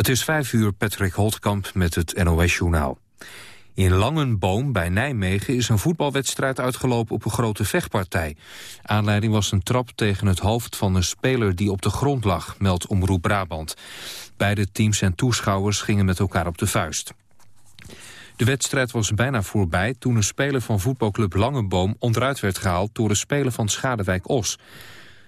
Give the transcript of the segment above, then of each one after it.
Het is vijf uur, Patrick Holtkamp met het NOS-journaal. In Langenboom bij Nijmegen is een voetbalwedstrijd uitgelopen op een grote vechtpartij. Aanleiding was een trap tegen het hoofd van een speler die op de grond lag, meldt Omroep Brabant. Beide teams en toeschouwers gingen met elkaar op de vuist. De wedstrijd was bijna voorbij toen een speler van voetbalclub Langenboom onderuit werd gehaald door een speler van Schadewijk-Os.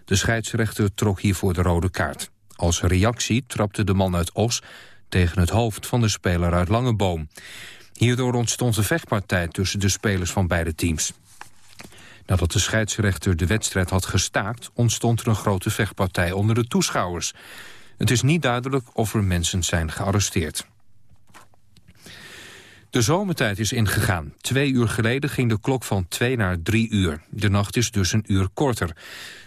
De scheidsrechter trok hiervoor de rode kaart. Als reactie trapte de man uit Os tegen het hoofd van de speler uit Langeboom. Hierdoor ontstond een vechtpartij tussen de spelers van beide teams. Nadat de scheidsrechter de wedstrijd had gestaakt... ontstond er een grote vechtpartij onder de toeschouwers. Het is niet duidelijk of er mensen zijn gearresteerd. De zomertijd is ingegaan. Twee uur geleden ging de klok van twee naar drie uur. De nacht is dus een uur korter.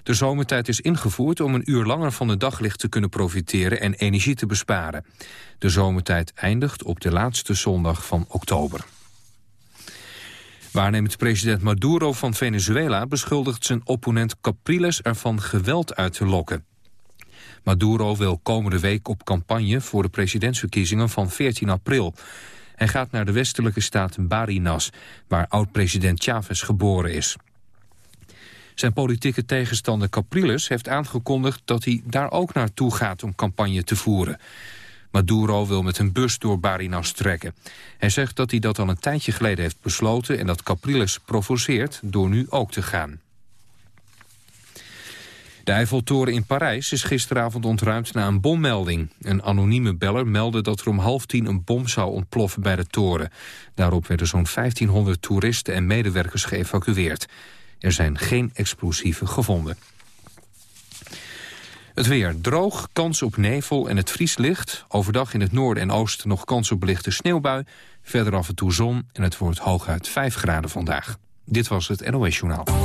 De zomertijd is ingevoerd om een uur langer van het daglicht te kunnen profiteren en energie te besparen. De zomertijd eindigt op de laatste zondag van oktober. Waarnemend president Maduro van Venezuela beschuldigt zijn opponent Capriles ervan geweld uit te lokken. Maduro wil komende week op campagne voor de presidentsverkiezingen van 14 april. Hij gaat naar de westelijke staat Barinas, waar oud-president Chavez geboren is. Zijn politieke tegenstander Capriles heeft aangekondigd dat hij daar ook naartoe gaat om campagne te voeren. Maduro wil met een bus door Barinas trekken. Hij zegt dat hij dat al een tijdje geleden heeft besloten... en dat Capriles provoceert door nu ook te gaan. De Eiffeltoren in Parijs is gisteravond ontruimd na een bommelding. Een anonieme beller meldde dat er om half tien een bom zou ontploffen bij de toren. Daarop werden zo'n 1500 toeristen en medewerkers geëvacueerd. Er zijn geen explosieven gevonden. Het weer droog, kans op nevel en het vrieslicht. Overdag in het noorden en oosten nog kans op lichte sneeuwbui. Verder af en toe zon en het wordt hooguit 5 graden vandaag. Dit was het NOS Journaal.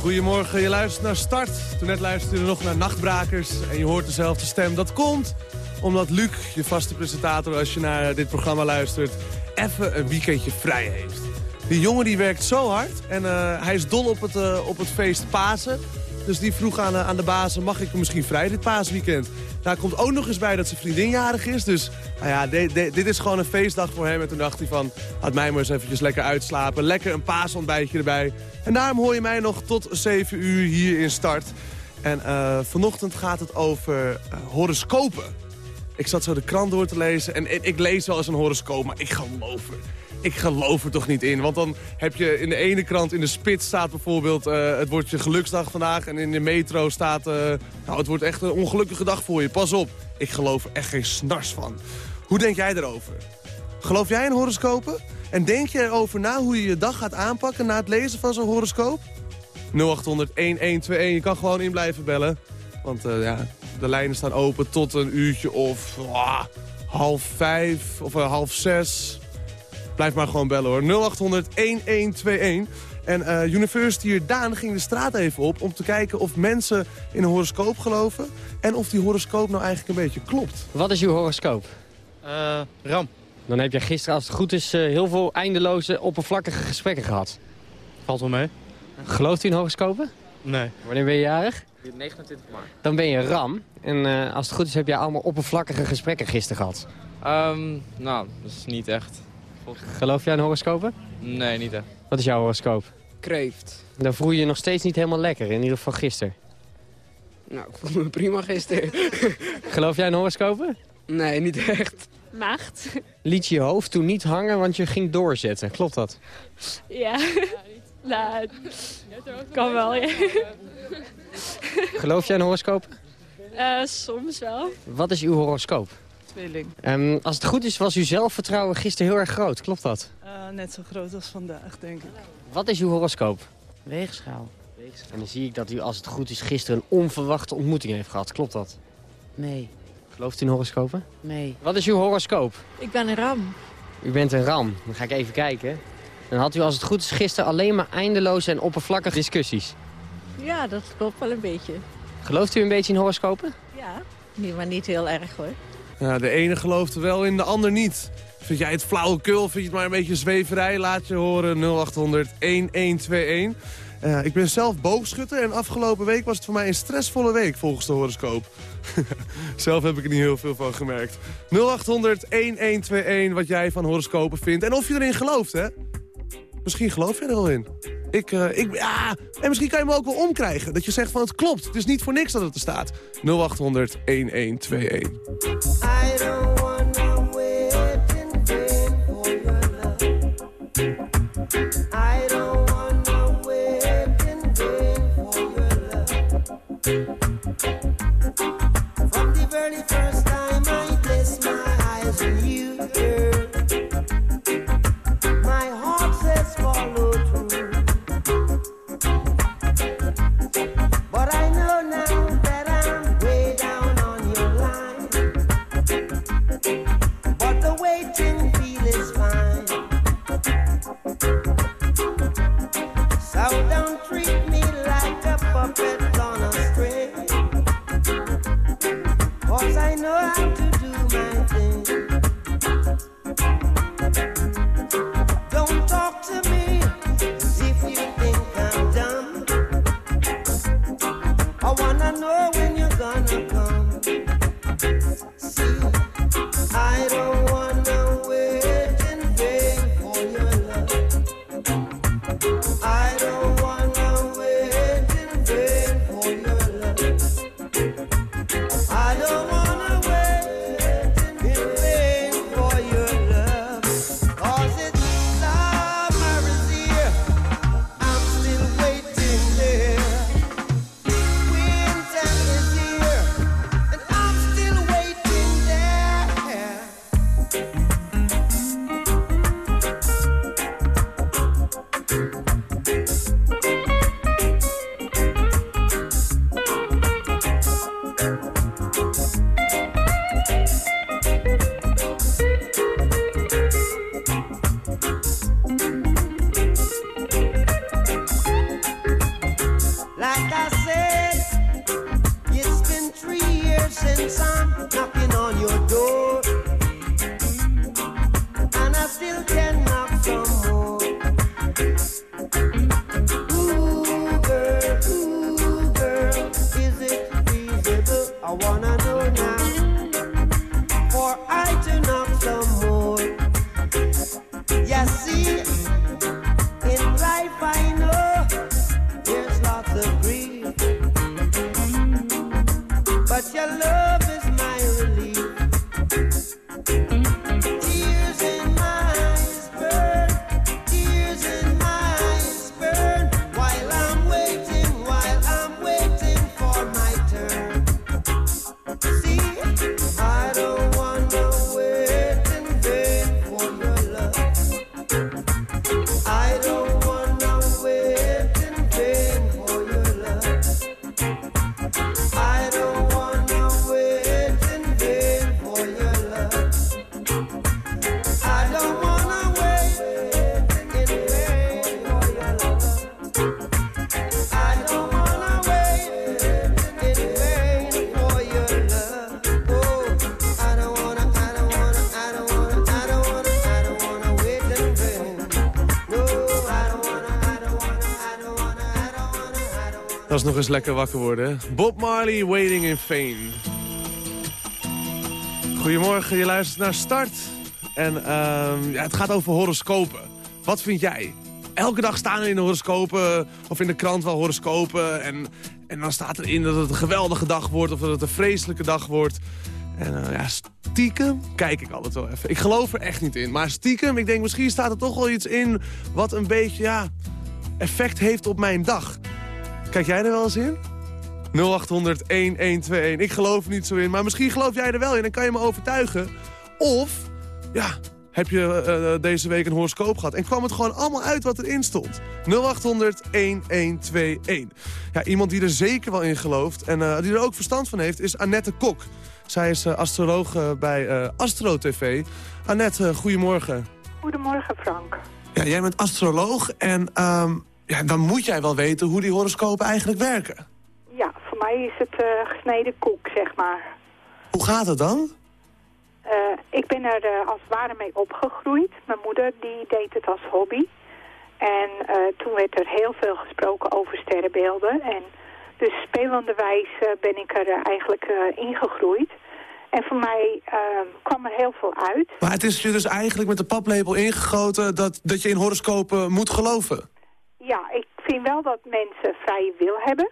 Goedemorgen, je luistert naar Start. Toen net luisterde je nog naar Nachtbrakers en je hoort dezelfde stem. Dat komt omdat Luc, je vaste presentator als je naar dit programma luistert... even een weekendje vrij heeft. Die jongen die werkt zo hard en uh, hij is dol op het, uh, op het feest Pasen. Dus die vroeg aan, uh, aan de bazen, mag ik misschien vrij dit paasweekend? Daar komt ook nog eens bij dat zijn vriendin jarig is. Dus nou ja, dit is gewoon een feestdag voor hem. En toen dacht hij van, laat mij maar eens eventjes lekker uitslapen. Lekker een paasontbijtje erbij. En daarom hoor je mij nog tot 7 uur hier in start. En uh, vanochtend gaat het over uh, horoscopen. Ik zat zo de krant door te lezen en, ik lees wel eens een horoscoop, maar ik geloof er ik geloof er toch niet in. Want dan heb je in de ene krant, in de spits staat bijvoorbeeld... Uh, het wordt je geluksdag vandaag. En in de metro staat... Uh, nou, het wordt echt een ongelukkige dag voor je. Pas op. Ik geloof er echt geen snars van. Hoe denk jij erover? Geloof jij in horoscopen? En denk je erover na hoe je je dag gaat aanpakken... na het lezen van zo'n horoscoop? 0800-1121. Je kan gewoon in blijven bellen. Want uh, ja, de lijnen staan open tot een uurtje of uh, half vijf of half zes. Blijf maar gewoon bellen hoor. 0800-1121. En uh, University Daan ging de straat even op om te kijken of mensen in een horoscoop geloven. En of die horoscoop nou eigenlijk een beetje klopt. Wat is uw horoscoop? Uh, ram. Dan heb je gisteren, als het goed is, uh, heel veel eindeloze, oppervlakkige gesprekken gehad. Valt wel mee. Gelooft u in horoscopen? Nee. Wanneer ben je jarig? 29 maart. Dan ben je ram. En als het goed is, heb je allemaal oppervlakkige gesprekken gisteren gehad. Um, nou, dat is niet echt. Geloof jij in horoscopen? Nee, niet echt. Wat is jouw horoscoop? Kreeft. Dan voel je je nog steeds niet helemaal lekker, in ieder geval gisteren. Nou, ik voel me prima gisteren. Geloof jij in horoscopen? Nee, niet echt. Maagd. Liet je je hoofd toen niet hangen, want je ging doorzetten. Klopt dat? Ja. Nou, kan wel, ja. Geloof jij in horoscopen? Uh, soms wel. Wat is uw horoscoop? Tweeling. Ehm, als het goed is, was uw zelfvertrouwen gisteren heel erg groot. Klopt dat? Uh, net zo groot als vandaag, denk ik. Wat is uw horoscoop? Weegschaal. En dan zie ik dat u, als het goed is, gisteren een onverwachte ontmoeting heeft gehad. Klopt dat? Nee. Gelooft u in horoscopen? Nee. Wat is uw horoscoop? Ik ben een ram. U bent een ram. Dan ga ik even kijken. Dan had u, als het goed is, gisteren alleen maar eindeloze en oppervlakkige discussies. Ja, dat klopt wel een beetje. Gelooft u een beetje in horoscopen? Ja, maar niet heel erg hoor. De ene gelooft er wel in, de ander niet. Vind jij het flauwekul, vind je het maar een beetje zweverij? Laat je horen 0800 1121. Uh, ik ben zelf boogschutter en afgelopen week was het voor mij een stressvolle week volgens de horoscoop. zelf heb ik er niet heel veel van gemerkt. 0800 1121 wat jij van horoscopen vindt en of je erin gelooft, hè? Misschien geloof je er wel in. Ik, uh, ik, ja, en misschien kan je me ook wel omkrijgen. Dat je zegt van het klopt. Het is niet voor niks dat het er staat. 0800 1121. you Dat is nog eens lekker wakker worden. Bob Marley, Waiting in Vain. Goedemorgen, je luistert naar Start. En ehm, ja, het gaat over horoscopen. Wat vind jij? Elke dag staan er in de horoscopen, of in de krant wel horoscopen. En, en dan staat erin dat het een geweldige dag wordt, of dat het een vreselijke dag wordt. En eh, ja, stiekem kijk ik altijd wel even. Ik geloof er echt niet in. Maar stiekem, ik denk misschien staat er toch wel iets in... wat een beetje, ja, effect heeft op mijn dag. Kijk jij er wel eens in? 0800 1121. Ik geloof er niet zo in, maar misschien geloof jij er wel in en kan je me overtuigen. Of, ja, heb je eh, deze week een horoscoop gehad en kwam het gewoon allemaal uit wat erin stond. 0800 1121. Ja, iemand die er zeker wel in gelooft en eh, die er ook verstand van heeft is Annette Kok. Zij is uh, astroloog bij Astro TV. Annette, goedemorgen. Goedemorgen Frank. Ja, jij bent astroloog en um, ja, dan moet jij wel weten hoe die horoscopen eigenlijk werken. Ja, voor mij is het uh, gesneden koek, zeg maar. Hoe gaat het dan? Uh, ik ben er uh, als het ware mee opgegroeid. Mijn moeder die deed het als hobby. En toen werd er heel veel gesproken over sterrenbeelden. En dus spelenderwijs ben ik er eigenlijk ingegroeid. En voor mij ehm, kwam er heel veel uit. Maar het is je dus eigenlijk met de paplepel ingegoten dat, dat je in horoscopen moet geloven? Ja, ik vind wel dat mensen vrije wil hebben.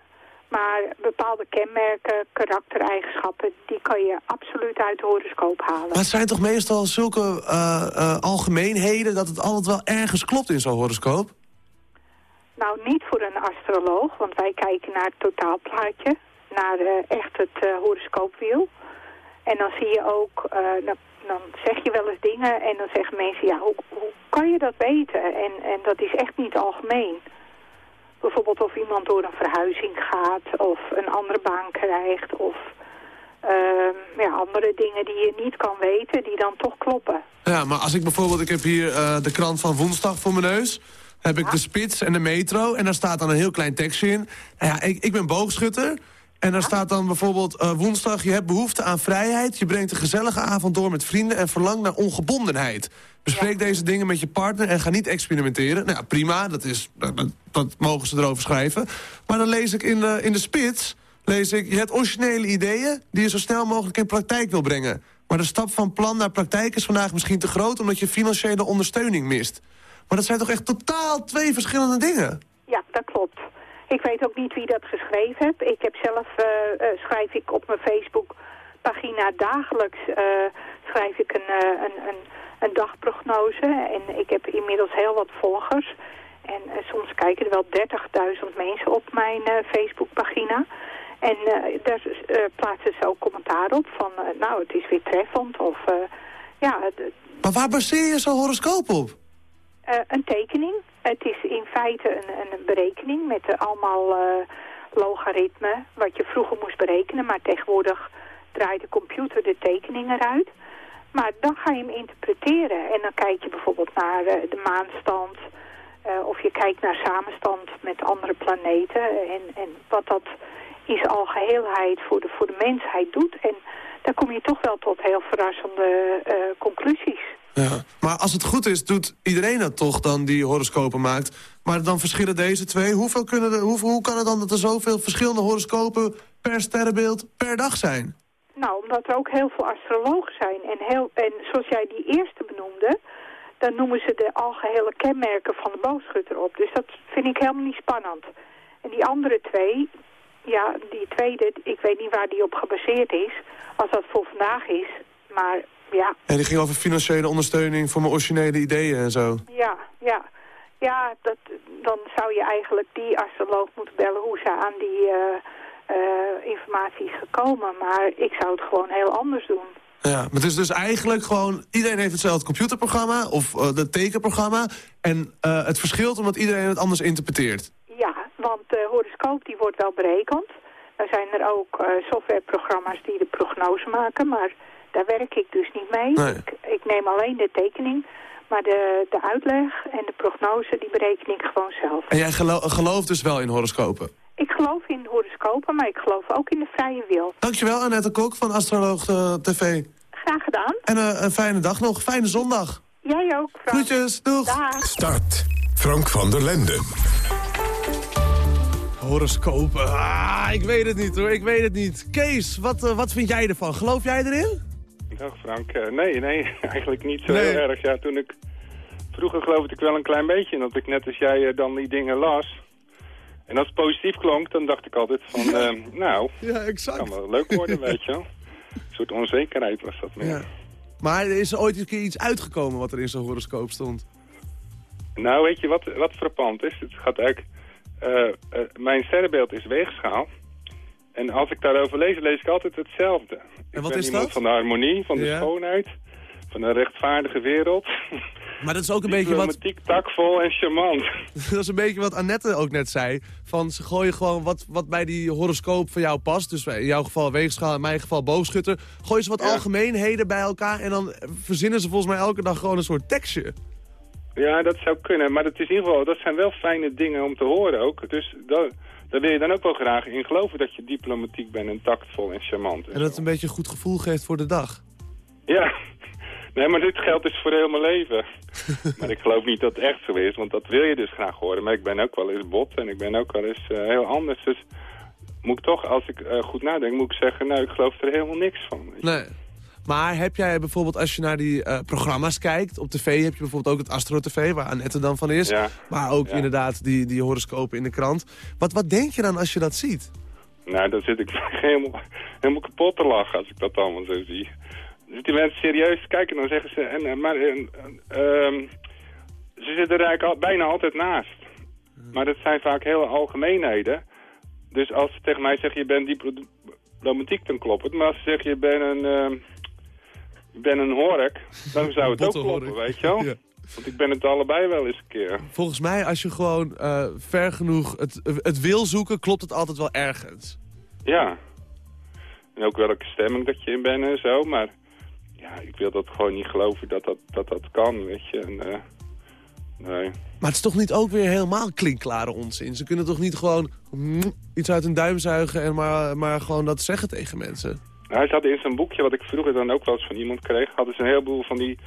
Maar bepaalde kenmerken, karaktereigenschappen, die kan je absoluut uit de horoscoop halen. Maar het zijn toch meestal zulke uh, uh, algemeenheden dat het altijd wel ergens klopt in zo'n horoscoop? Nou, niet voor een astroloog, want wij kijken naar het totaalplaatje, naar uh, echt het horoscoopwiel. En dan zie je ook, dan, dan, zeg je wel eens dingen en dan zeggen mensen, ja, hoe, hoe kan je dat weten? En, en dat is echt niet algemeen. Bijvoorbeeld of iemand door een verhuizing gaat of een andere baan krijgt of uh, ja, andere dingen die je niet kan weten die dan toch kloppen. Ja, maar als ik bijvoorbeeld, ik heb hier uh, de krant van woensdag voor mijn neus. Heb ik de spits en de metro en daar staat dan een heel klein tekstje in. Nou ja, ik, ik ben boogschutter. En daar staat dan bijvoorbeeld uh, woensdag... je hebt behoefte aan vrijheid, je brengt een gezellige avond door met vrienden... en verlangt naar ongebondenheid. Bespreek ja. deze dingen met je partner en ga niet experimenteren. Nou ja, prima, dat, is, dat, dat, mogen ze erover schrijven. Maar dan lees ik in de, in de spits... lees ik, je hebt originele ideeën die je zo snel mogelijk in praktijk wil brengen. Maar de stap van plan naar praktijk is vandaag misschien te groot... omdat je financiële ondersteuning mist. Maar dat zijn toch echt totaal twee verschillende dingen? Ik weet ook niet wie dat geschreven heeft. Ik heb zelf, uh, uh, schrijf ik op mijn Facebookpagina dagelijks, uh, schrijf ik een, een, een, een, dagprognose. En ik heb inmiddels heel wat volgers. En soms kijken er wel 30.000 mensen op mijn Facebookpagina. En daar plaatsen ze ook commentaar op van, nou het is weer treffend of ja... Maar waar baseer je zo'n horoscoop op? een tekening. Het is in feite een, een berekening met allemaal uh, logaritmen... wat je vroeger moest berekenen, maar tegenwoordig draait de computer de tekening eruit. Maar dan ga je hem interpreteren en dan kijk je bijvoorbeeld naar uh, de maanstand... of je kijkt naar samenstand met andere planeten en, en wat dat zijn algeheelheid voor de, voor de mensheid doet. En daar kom je toch wel tot heel verrassende conclusies. Ja, maar als het goed is, doet iedereen dat toch dan die horoscopen maakt. Maar dan verschillen deze twee. Hoeveel kunnen er, hoe, hoe kan het dan dat er zoveel verschillende horoscopen per sterrenbeeld per dag zijn? Nou, omdat er ook heel veel astrologen zijn. En, heel, en zoals jij die eerste benoemde, dan noemen ze de algehele kenmerken van de boogschutter op. Dus dat vind ik helemaal niet spannend. En die andere twee, ja, die tweede, ik weet niet waar die op gebaseerd is. Als dat voor vandaag is, maar ja. En die ging over financiële ondersteuning voor mijn originele ideeën en zo. Ja, ja. Ja, dat, dan zou je eigenlijk die astroloog moeten bellen hoe ze aan die uh, uh, informatie is gekomen. Maar ik zou het gewoon heel anders doen. Ja, maar het is dus eigenlijk gewoon... iedereen heeft hetzelfde computerprogramma of uh, het tekenprogramma. En het verschilt omdat iedereen het anders interpreteert. Ja, want de horoscoop die wordt wel berekend. Er zijn er ook softwareprogramma's die de prognose maken, maar... Daar werk ik dus niet mee. Nee. Ik, ik, neem alleen de tekening. Maar de, de uitleg en de prognose, die bereken ik gewoon zelf. En jij gelo gelooft dus wel in horoscopen? Ik geloof in horoscopen, maar ik geloof ook in de vrije wil. Dankjewel, Annette Kok van Astroloog uh, TV. Graag gedaan. En uh, een fijne dag nog. Fijne zondag. Jij ook, Frank. Groetjes, doeg. Dag. Start. Frank van der Lenden. Horoscopen. Ah, ik weet het niet hoor, ik weet het niet. Kees, wat, uh, wat vind jij ervan? Geloof jij erin? Dag Frank. Uh, nee, nee, eigenlijk niet zo nee. heel erg. Ja, toen ik... Vroeger geloofde ik wel een klein beetje. Dat ik net als jij uh, dan die dingen las. En als het positief klonk, dan dacht ik altijd van... Ja. Uh, nou, ja, exact. kan wel leuk worden, weet je wel. Een soort onzekerheid was dat meer. Ja. Maar er is ooit een keer iets uitgekomen wat er in zo'n horoscoop stond? Nou, weet je wat, wat frappant is? Het gaat eigenlijk... mijn sterrenbeeld is weegschaal. En als ik daarover lees, lees ik altijd hetzelfde. En wat ben is iemand dat? van de harmonie, van de Ja. schoonheid, van een rechtvaardige wereld. Maar dat is ook een beetje wat, Diplomatiek, takvol en charmant. dat is een beetje wat Annette ook net zei. Van ze gooien gewoon wat, wat bij die horoscoop van jou past. Dus in jouw geval weegschaal, in mijn geval boogschutter. Gooien ze wat Ja. algemeenheden bij elkaar. En dan verzinnen ze volgens mij elke dag gewoon een soort tekstje. Ja, dat zou kunnen. Maar dat, is in ieder geval, dat zijn wel fijne dingen om te horen ook. Dus dat, daar wil je dan ook wel graag in geloven dat je diplomatiek bent en tactvol en charmant. En En dat het een beetje een goed gevoel geeft voor de dag. Ja. Nee, maar dit geldt dus voor heel mijn leven. maar ik geloof niet dat het echt zo is, want dat wil je dus graag horen. Maar ik ben ook wel eens bot en ik ben ook wel eens eh, heel anders. Dus moet ik toch, als ik eh, goed nadenk, moet ik zeggen... nou, ik geloof er helemaal niks van. Nee. Maar heb jij bijvoorbeeld, als je naar die eh, programma's kijkt... op tv heb je bijvoorbeeld ook het Astro TV, waar Annette dan van is. Ja. Maar ook Ja. inderdaad die, die horoscopen in de krant. Wat, wat denk je dan als je dat ziet? Nou, dan zit ik helemaal, helemaal kapot te lachen als ik dat allemaal zo zie. Dus die mensen serieus kijken, dan zeggen ze... En, maar, en, ehm, ze zitten er eigenlijk al, bijna altijd naast. Maar dat zijn vaak hele algemeenheden. Dus als ze tegen mij zeggen, je bent diplomatiek, dan klopt het. Maar als ze zeggen, je bent een, ehm, je bent een hork, dan zou het ook kloppen, weet je wel? Ja. Want ik ben het allebei wel eens een keer. Volgens mij, als je gewoon eh, ver genoeg het, het wil zoeken, klopt het altijd wel ergens. Ja. En ook welke stemming dat je in bent en zo, maar ja, ik wil dat gewoon niet geloven dat dat, dat, dat kan, weet je. En, eh, nee. Maar het is toch niet ook weer helemaal klinkklare onzin? Ze kunnen toch niet gewoon mm, iets uit hun duim zuigen en maar, maar gewoon dat zeggen tegen mensen? Nou, ze hadden in zo'n boekje, wat ik vroeger dan ook wel eens van iemand kreeg, hadden ze een heleboel van die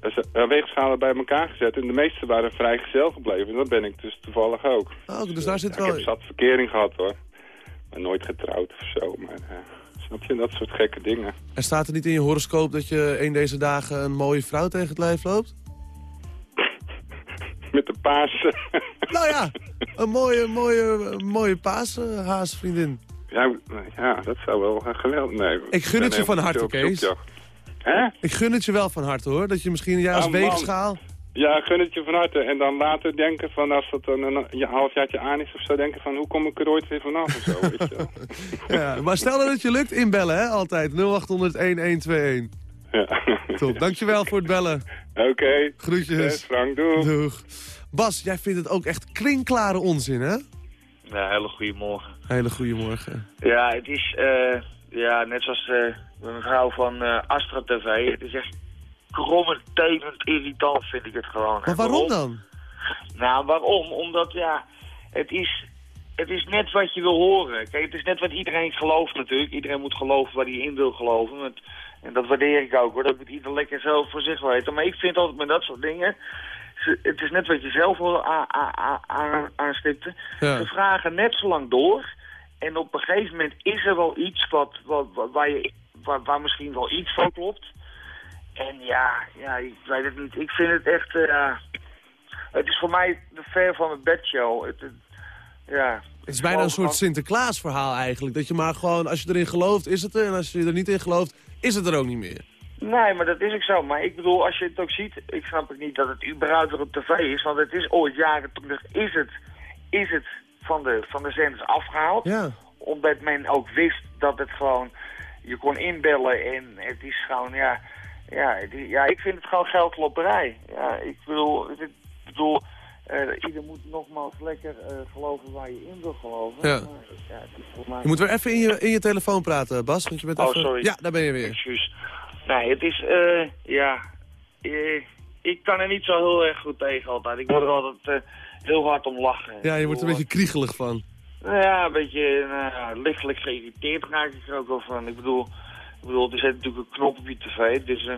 eh, eh, weegschalen bij elkaar gezet. En de meeste waren vrijgezel gebleven. En dat ben ik dus toevallig ook. Oh, dus daar zit Ja, Ik wel... heb zat verkering gehad hoor. Maar nooit getrouwd of zo. Maar eh, snap je, dat soort gekke dingen. Er staat er niet in je horoscoop dat je een deze dagen een mooie vrouw tegen het lijf loopt? Met de paarse. Nou ja, een mooie, mooie, mooie paashaasvriendin. Ja, ja, dat zou wel eh, geweldig... Nee, Ik gun het je van harte, Kees. Hè? Ik gun het je wel van harte hoor, dat je misschien jij als man. weegschaal... Ja, gun het je van harte. En dan later denken van, als dat dan een, een halfjaartje aan is of zo, denken van, hoe kom ik er ooit weer vanaf of zo, weet je wel. Ja, maar stel dat het je lukt, inbellen hè, altijd. 0800-1121. Ja. Top, dankjewel voor het bellen. Oké. Groetjes. Frank, doei. Doeg. Bas, jij vindt het ook echt klinkklare onzin, hè? Ja, hele goede morgen. Hele goede morgen. Ja, het is, eh, ja, net zoals eh, de mevrouw van eh, Astra TV, het is echt krommentenend irritant vind ik het gewoon. Maar En waarom dan? Nou, waarom? Omdat, ja, het is, het is net wat je wil horen. Kijk, het is net wat iedereen gelooft natuurlijk. Iedereen moet geloven waar hij in wil geloven. Want- en dat waardeer ik ook hoor, dat moet ieder lekker zelf voor zich weten. Maar ik vind altijd met dat soort dingen, het is net wat je zelf al a- a- a- a- aanstipte. Ja. Ze vragen net zo lang door. En op een gegeven moment is er wel iets wat, wat, waar, je, waar, waar misschien wel iets van klopt. En ja, ja, ik weet het niet. Ik vind het echt... eh, het is voor mij de ver van mijn bedshow. Het, het- ja, Het is bijna een soort Sinterklaas verhaal eigenlijk. Dat je maar gewoon, als je erin gelooft, is het er. En als je er niet in gelooft, is het er ook niet meer. Nee, maar dat is ook zo. Maar ik bedoel, als je het ook ziet, ik snap ook niet dat het überhaupt weer op tv is. Want het is ooit jaren terug, is het, is het van de, van de zenders afgehaald. Ja. Omdat men ook wist dat het gewoon, je kon inbellen en het is gewoon, ja, ja, is- ja ik vind het gewoon geldlopperij. Ja, ik bedoel, ik bedoel, eh, ieder moet nogmaals lekker eh, geloven waar je in wil geloven. Ja. Maar, ja, het mij... Je moet weer even in je, in je telefoon praten, Bas. Want je bent Oh, even... sorry. Ja, daar ben je weer. Excuus. Nee, het is, eh, ja, ik kan er niet zo heel erg goed tegen altijd. Ik word er altijd heel hard om lachen. Ja, je wordt er een beetje kriegelig van. Nou ja, een beetje nou ja, lichtelijk geïrriteerd raak ik er ook wel van. Ik bedoel, ik bedoel er zit natuurlijk een knop op je tv, dus, eh,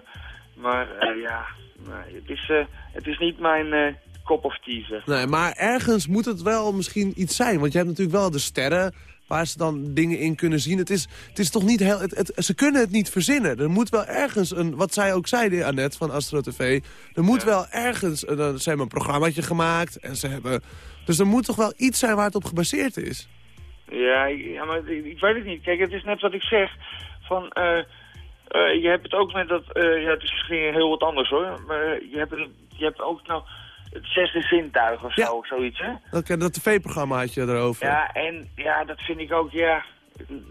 maar eh, ja, nee, het, is, eh, het is niet mijn eh kop of tea, zeg. Nee, maar ergens moet het wel misschien iets zijn. Want je hebt natuurlijk wel de sterren waar ze dan dingen in kunnen zien. Het is, het is toch niet heel... Het, het- ze kunnen het niet verzinnen. Er moet wel ergens een... Wat zij ook zei, Annette van Astro TV. Er moet wel ergens... Een, een- ze hebben een programmaatje gemaakt. En ze hebben... Dus er moet toch wel iets zijn waar het op gebaseerd is. Ja, ja maar ik, ik weet het niet. Kijk, het is net wat ik zeg. Van, eh, eh, je hebt het ook met dat... eh, ja, het is misschien heel wat anders hoor. Maar je hebt, het, je hebt ook nou het zesde zintuig of zo, zoiets hè? Dat, dat tv-programma had je erover. Ja, en ja, dat vind ik ook, ja...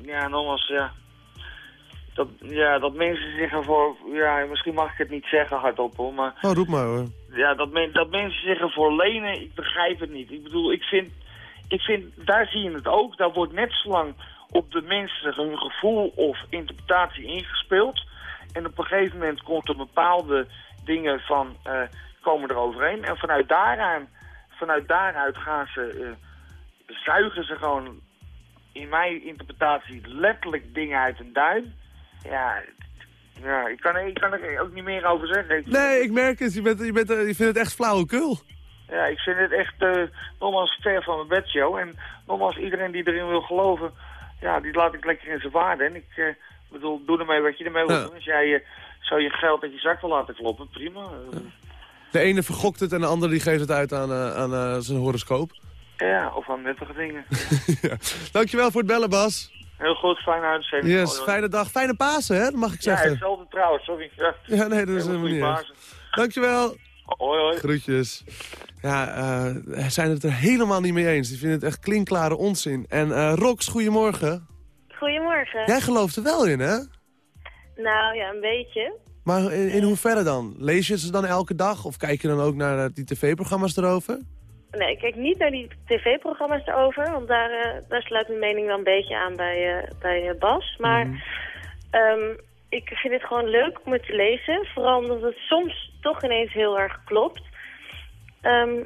ja, nogmaals, ja. Dat, ja, dat mensen zich ervoor, ja, misschien mag ik het niet zeggen hardop hoor, maar Oh, roep maar hoor. ja, dat, men, dat mensen zich ervoor lenen, ik begrijp het niet. Ik bedoel, ik vind, ik vind, daar zie je het ook. Daar wordt net zo lang op de mensen hun gevoel of interpretatie ingespeeld. En op een gegeven moment komt er bepaalde dingen van, eh, komen er overheen. En vanuit daaraan, vanuit daaruit gaan ze, eh, zuigen ze gewoon, in mijn interpretatie, letterlijk dingen uit een duim. Ja, ja ik, kan, ik kan er ook niet meer over zeggen. Ik- Nee, ik merk het. Je, bent, je, bent, je vindt het echt flauwekul. ja, ik vind het echt uh, nogmaals ver van mijn bedshow. En nogmaals, iedereen die erin wil geloven, ja, die laat ik lekker in zijn waarde. En ik eh, bedoel, doe ermee wat je ermee wil doen. Als jij eh, zo je geld uit je zak wil laten kloppen, prima. De ene vergokt het en de andere die geeft het uit aan, eh, aan eh, zijn horoscoop. ja, of aan nuttige dingen. ja. Dankjewel voor het bellen, Bas. Heel goed, fijne uitzending. Yes, fijne dag. Fijne Pasen, hè? Dat mag ik Ja, zeggen. hetzelfde trouwens, sorry. Ja, Ja, nee, dat is Hele helemaal niet. Pasen. Dankjewel. Hoi, hoi. Groetjes. Ja, eh zijn het er helemaal niet mee eens. Die vinden het echt klinkklare onzin. En eh Rox, goedemorgen. Goedemorgen. Jij gelooft er wel in, hè? Nou ja, een beetje. Maar in, in hoeverre dan? Lees je ze dan elke dag? Of kijk je dan ook naar eh, die tv-programma's erover? Nee, ik kijk niet naar die tv-programma's erover, want daar, eh, daar sluit mijn mening wel een beetje aan bij, eh, bij Bas. Maar ehm, ik vind het gewoon leuk om het te lezen, vooral omdat het soms toch ineens heel erg klopt. Ehm,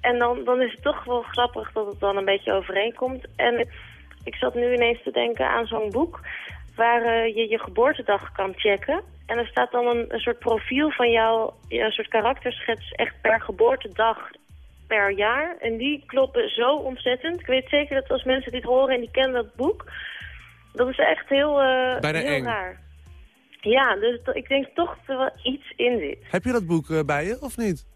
en dan, dan is het toch wel grappig dat het dan een beetje overeenkomt. En ik zat nu ineens te denken aan zo'n boek waar je je geboortedag kan checken. En er staat dan een, een soort profiel van jou, een soort karakterschets echt per geboortedag per jaar. En die kloppen zo ontzettend. Ik weet zeker dat als mensen dit horen en die kennen dat boek, dat is echt heel, eh, Bijna heel eng. raar. Ja, dus ik denk toch dat er wel iets in zit. Heb je dat boek eh, bij je, of niet?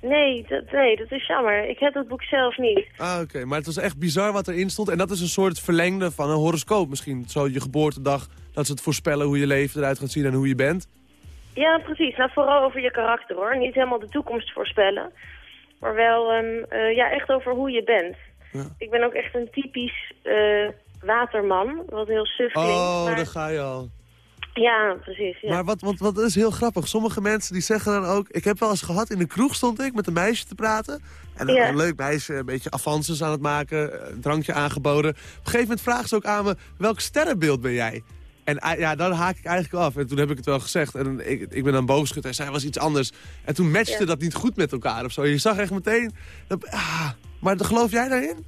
Nee dat, nee, dat is jammer. Ik heb dat boek zelf niet. Ah, oké. Maar het was echt bizar wat erin stond. En dat is een soort verlengde van een horoscoop misschien. Zo je geboortedag, dat ze het voorspellen hoe je leven eruit gaat zien en hoe je bent. Ja, precies. Nou, vooral over je karakter hoor. Niet helemaal de toekomst voorspellen. Maar wel ehm, eh, ja, echt over hoe je bent. Ja. Ik ben ook echt een typisch eh, waterman. Wat heel suf klinkt. Oh, maar... daar ga je al. Ja, precies. Ja. Maar wat, wat, wat is heel grappig. Sommige mensen die zeggen dan ook... Ik heb wel eens gehad, in de kroeg stond ik met een meisje te praten. En Ja. een leuk meisje, een beetje avances aan het maken. Een drankje aangeboden. Op een gegeven moment vraagt ze ook aan me... Welk sterrenbeeld ben jij? En eh, ja, dan haak ik eigenlijk af. En toen heb ik het wel gezegd. En ik, ik ben dan boogschutter en zij was iets anders. En toen matchte Ja. dat niet goed met elkaar of zo. Je zag echt meteen... Dat, ah, maar geloof jij daarin?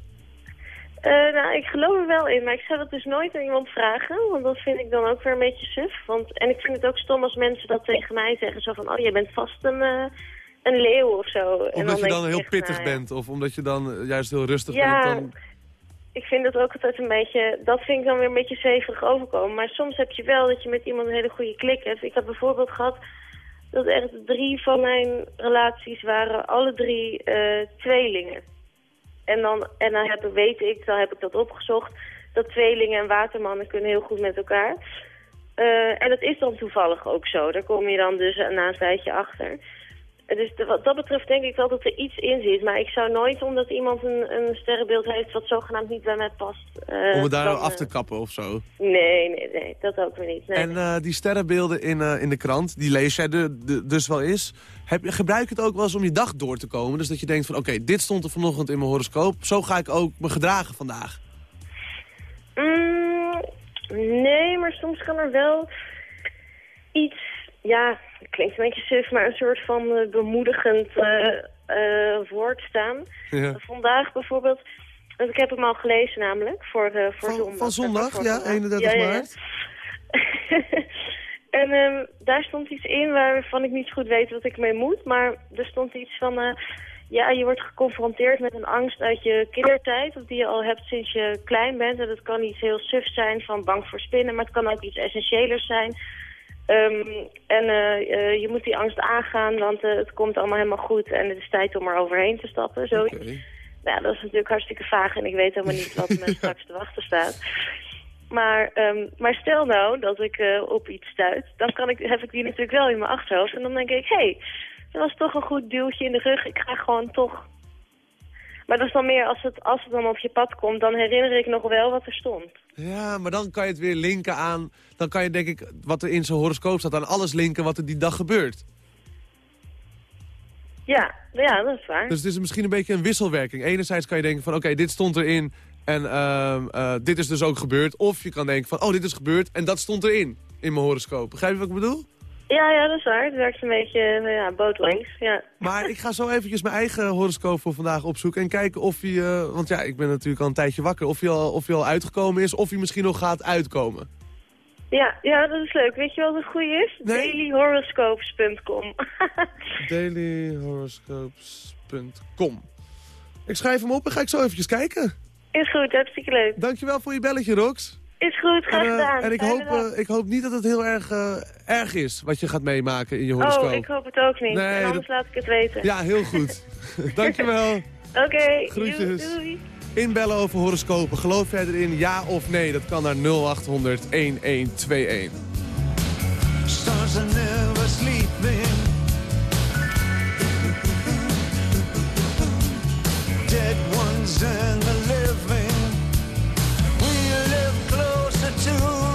Eh, nou, ik geloof er wel in, maar ik zou dat dus nooit aan iemand vragen. Want dat vind ik dan ook weer een beetje suf. Want, en ik vind het ook stom als mensen dat tegen mij zeggen. Zo van, oh, jij bent vast een, eh, een leeuw of zo. en Omdat je dan heel pittig nou bent? Of omdat je dan juist heel rustig Ja, bent? Dan... ik vind dat ook altijd een beetje... Dat vind ik dan weer een beetje zweverig overkomen. Maar soms heb je wel dat je met iemand een hele goede klik hebt. Ik had bijvoorbeeld gehad dat echt drie van mijn relaties waren alle drie eh, tweelingen. En dan, en dan heb weet ik, dan heb ik dat opgezocht... dat tweelingen en watermannen kunnen heel goed met elkaar. Eh, en dat is dan toevallig ook zo. Daar kom je dan dus na een tijdje achter. Dus de- wat dat betreft denk ik wel dat er iets in zit. Maar ik zou nooit, omdat iemand een, een sterrenbeeld heeft wat zogenaamd niet bij mij past... eh, Om het daar dan, af eh, te kappen of zo? Nee, nee, nee, dat ook weer niet. Nee. En eh, die sterrenbeelden in, eh, in de krant, die lees jij de, de- dus wel eens. Heb, je- gebruik het ook wel eens om je dag door te komen? Dus dat je denkt van, oké, dit stond er vanochtend in mijn horoscoop. Zo ga ik ook me gedragen vandaag. Mm, nee, maar soms kan er wel iets... Ja, het klinkt een beetje suf, maar een soort van eh, bemoedigend eh, eh, woord staan. Ja. Vandaag bijvoorbeeld... Want ik heb hem al gelezen namelijk, voor, voor Van, zondag. van zondag, ja, vandaag. 31 Ja, ja, ja. maart. en ehm, daar stond iets in waarvan ik niet goed weet wat ik mee moet. Maar er stond iets van... ja, je wordt geconfronteerd met een angst uit je kindertijd... of die je al hebt sinds je klein bent. En dat kan iets heel suf zijn van bang voor spinnen... maar het kan ook iets essentiëlers zijn... Ehm, en eh, eh, je moet die angst aangaan, want eh, het komt allemaal helemaal goed... en het is tijd om er overheen te stappen, zoiets. Nou, dat is natuurlijk hartstikke vaag en ik weet helemaal niet wat me straks te wachten staat. Maar, ehm, maar stel nou dat ik op iets stuit, dan kan ik, heb ik die natuurlijk wel in mijn achterhoofd. En dan denk ik, hé, hey, dat was toch een goed duwtje in de rug. Ik ga gewoon toch... Maar dat is dan meer als het, als het dan op je pad komt, dan herinner ik nog wel wat er stond. Ja, maar dan kan je het weer linken aan... Dan kan je denk ik wat er in zijn horoscoop staat aan alles linken wat er die dag gebeurt. Ja, ja, dat is waar. Dus het is misschien een beetje een wisselwerking. Enerzijds kan je denken van oké, dit stond erin en ehm, eh, dit is dus ook gebeurd. Of je kan denken van oh, dit is gebeurd en dat stond erin in mijn horoscoop. Begrijp je wat ik bedoel? Ja, ja, dat is waar. Het werkt een beetje nou ja, bootlangs, ja. Maar ik ga zo eventjes mijn eigen horoscoop voor vandaag opzoeken en kijken of hij... eh, want ja, ik ben natuurlijk al een tijdje wakker. Of hij al, of hij al uitgekomen is of hij misschien nog gaat uitkomen. Ja, ja, dat is leuk. Weet je wat het goede is? Dailyhoroscopes.com. Dailyhoroscopes.com Ik schrijf hem op en ga ik zo eventjes kijken. Is goed, hartstikke leuk. Dankjewel voor je belletje, Rox. Is goed, graag En, eh, gedaan. en ik, Fijne hoop, eh, ik hoop niet dat het heel erg eh, erg is wat je gaat meemaken in je horoscoop. Oh, ik hoop het ook niet. Nee, en anders dat- laat ik het weten. Ja, heel goed. Dankjewel. Oké, Groetjes. doei, doei. Inbellen over horoscopen. Geloof jij erin ja of nee? Dat kan naar 0800 1121. Stars are never sleeping. Dead ones and the to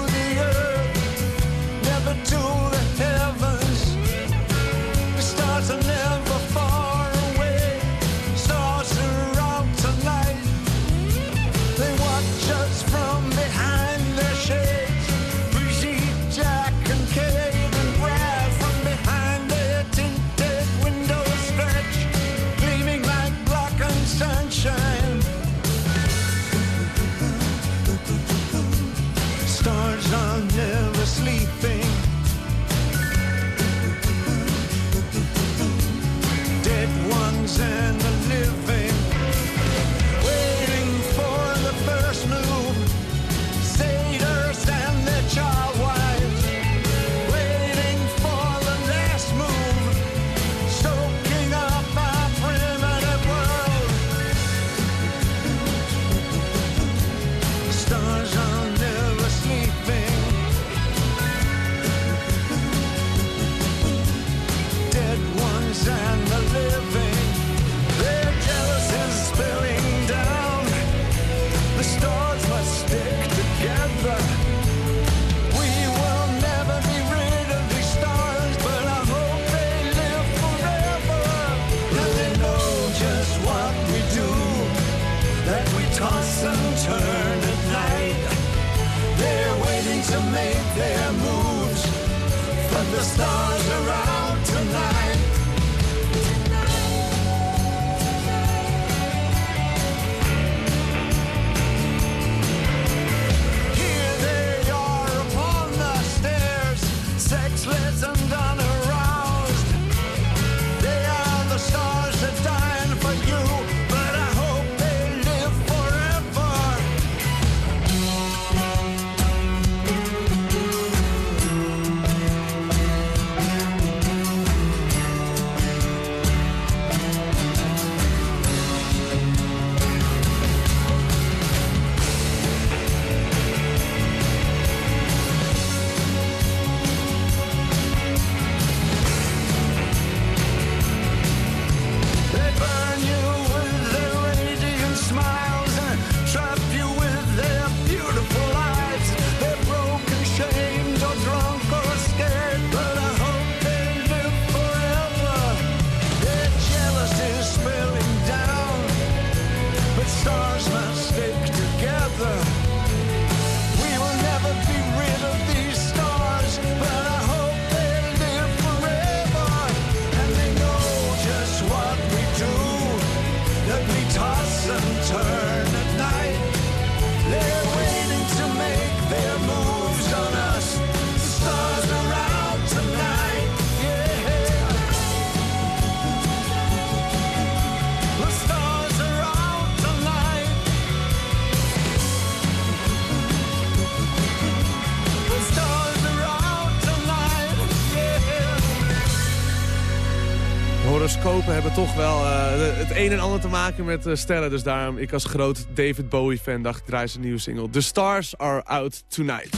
Horoscopen hebben toch wel eh, het een en ander te maken met eh, sterren. Dus daarom, ik als groot David Bowie-fan dacht ik draai zijn nieuwe single. The Stars Are Out Tonight.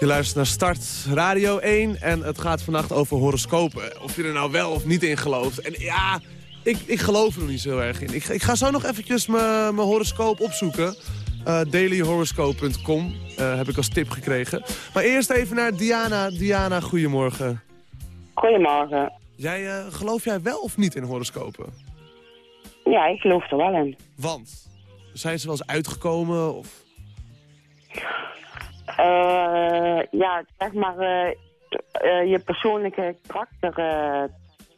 Je luistert naar Start Radio 1 en het gaat vannacht over horoscopen. Of je er nou wel of niet in gelooft. En ja, Ik, ik geloof er nog niet zo erg in. Ik, ik ga zo nog eventjes mijn horoscoop opzoeken. Eh, dailyhoroscope.com heb ik als tip gekregen. Maar eerst even naar Diana. Diana, goedemorgen. Goedemorgen. Jij, eh, geloof jij wel of niet in horoscopen? Ja, ik geloof er wel in. Want? Zijn ze wel eens uitgekomen? Of... Eh, ja, zeg maar, eh, je persoonlijke karakter,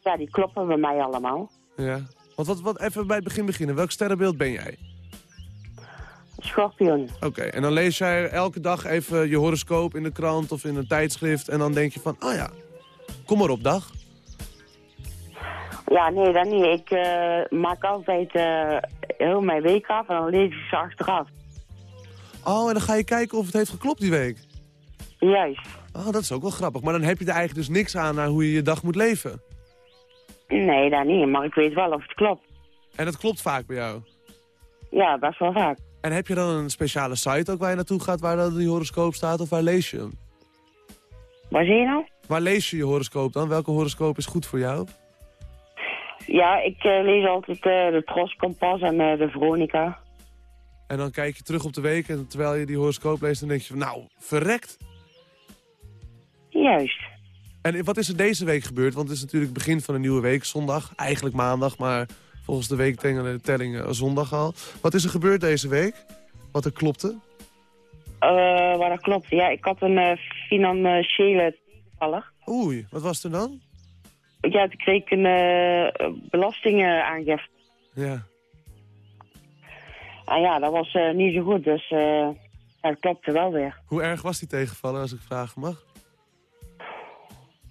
ja, die kloppen bij mij allemaal. Ja. Want wat, wat, even bij het begin beginnen. Welk sterrenbeeld ben jij? Schorpioen. Oké, en dan lees jij elke dag even je horoscoop in de krant of in een tijdschrift. En dan denk je van, oh ja, kom maar op dag. Ja, nee, dat niet. Ik eh, maak altijd eh, heel mijn week af en dan lees ik ze achteraf. Oh, en dan ga je kijken of het heeft geklopt die week. Juist. Oh, dat is ook wel grappig. Maar dan heb je er eigenlijk dus niks aan naar hoe je je dag moet leven. Nee, dat niet, maar ik weet wel of het klopt. En dat klopt vaak bij jou. Ja, best wel vaak. En heb je dan een speciale site ook waar je naartoe gaat waar dan die horoscoop staat? Of waar lees je hem? Waar zie je nou? Waar lees je je horoscoop dan? Welke horoscoop is goed voor jou? Ja, ik eh, lees altijd eh, de Tros Kompas en eh, de Veronica. En dan kijk je terug op de week en terwijl je die horoscoop leest, dan denk je van, nou, verrekt. Juist. En wat is er deze week gebeurd? Want het is natuurlijk het begin van een nieuwe week, zondag. Eigenlijk maandag, maar volgens de weektelling telling, zondag al. Wat is er gebeurd deze week? Wat er klopte? Eh waar dat klopt. Ja, ik had een financiële tegenvaller. Oei, wat was er dan? Ja, toen kreeg ik een eh belastingaangifte. Ja. En ja, dat was eh, niet zo goed, dus eh dat klopte wel weer. Hoe erg was die tegenvaller, als ik vragen mag?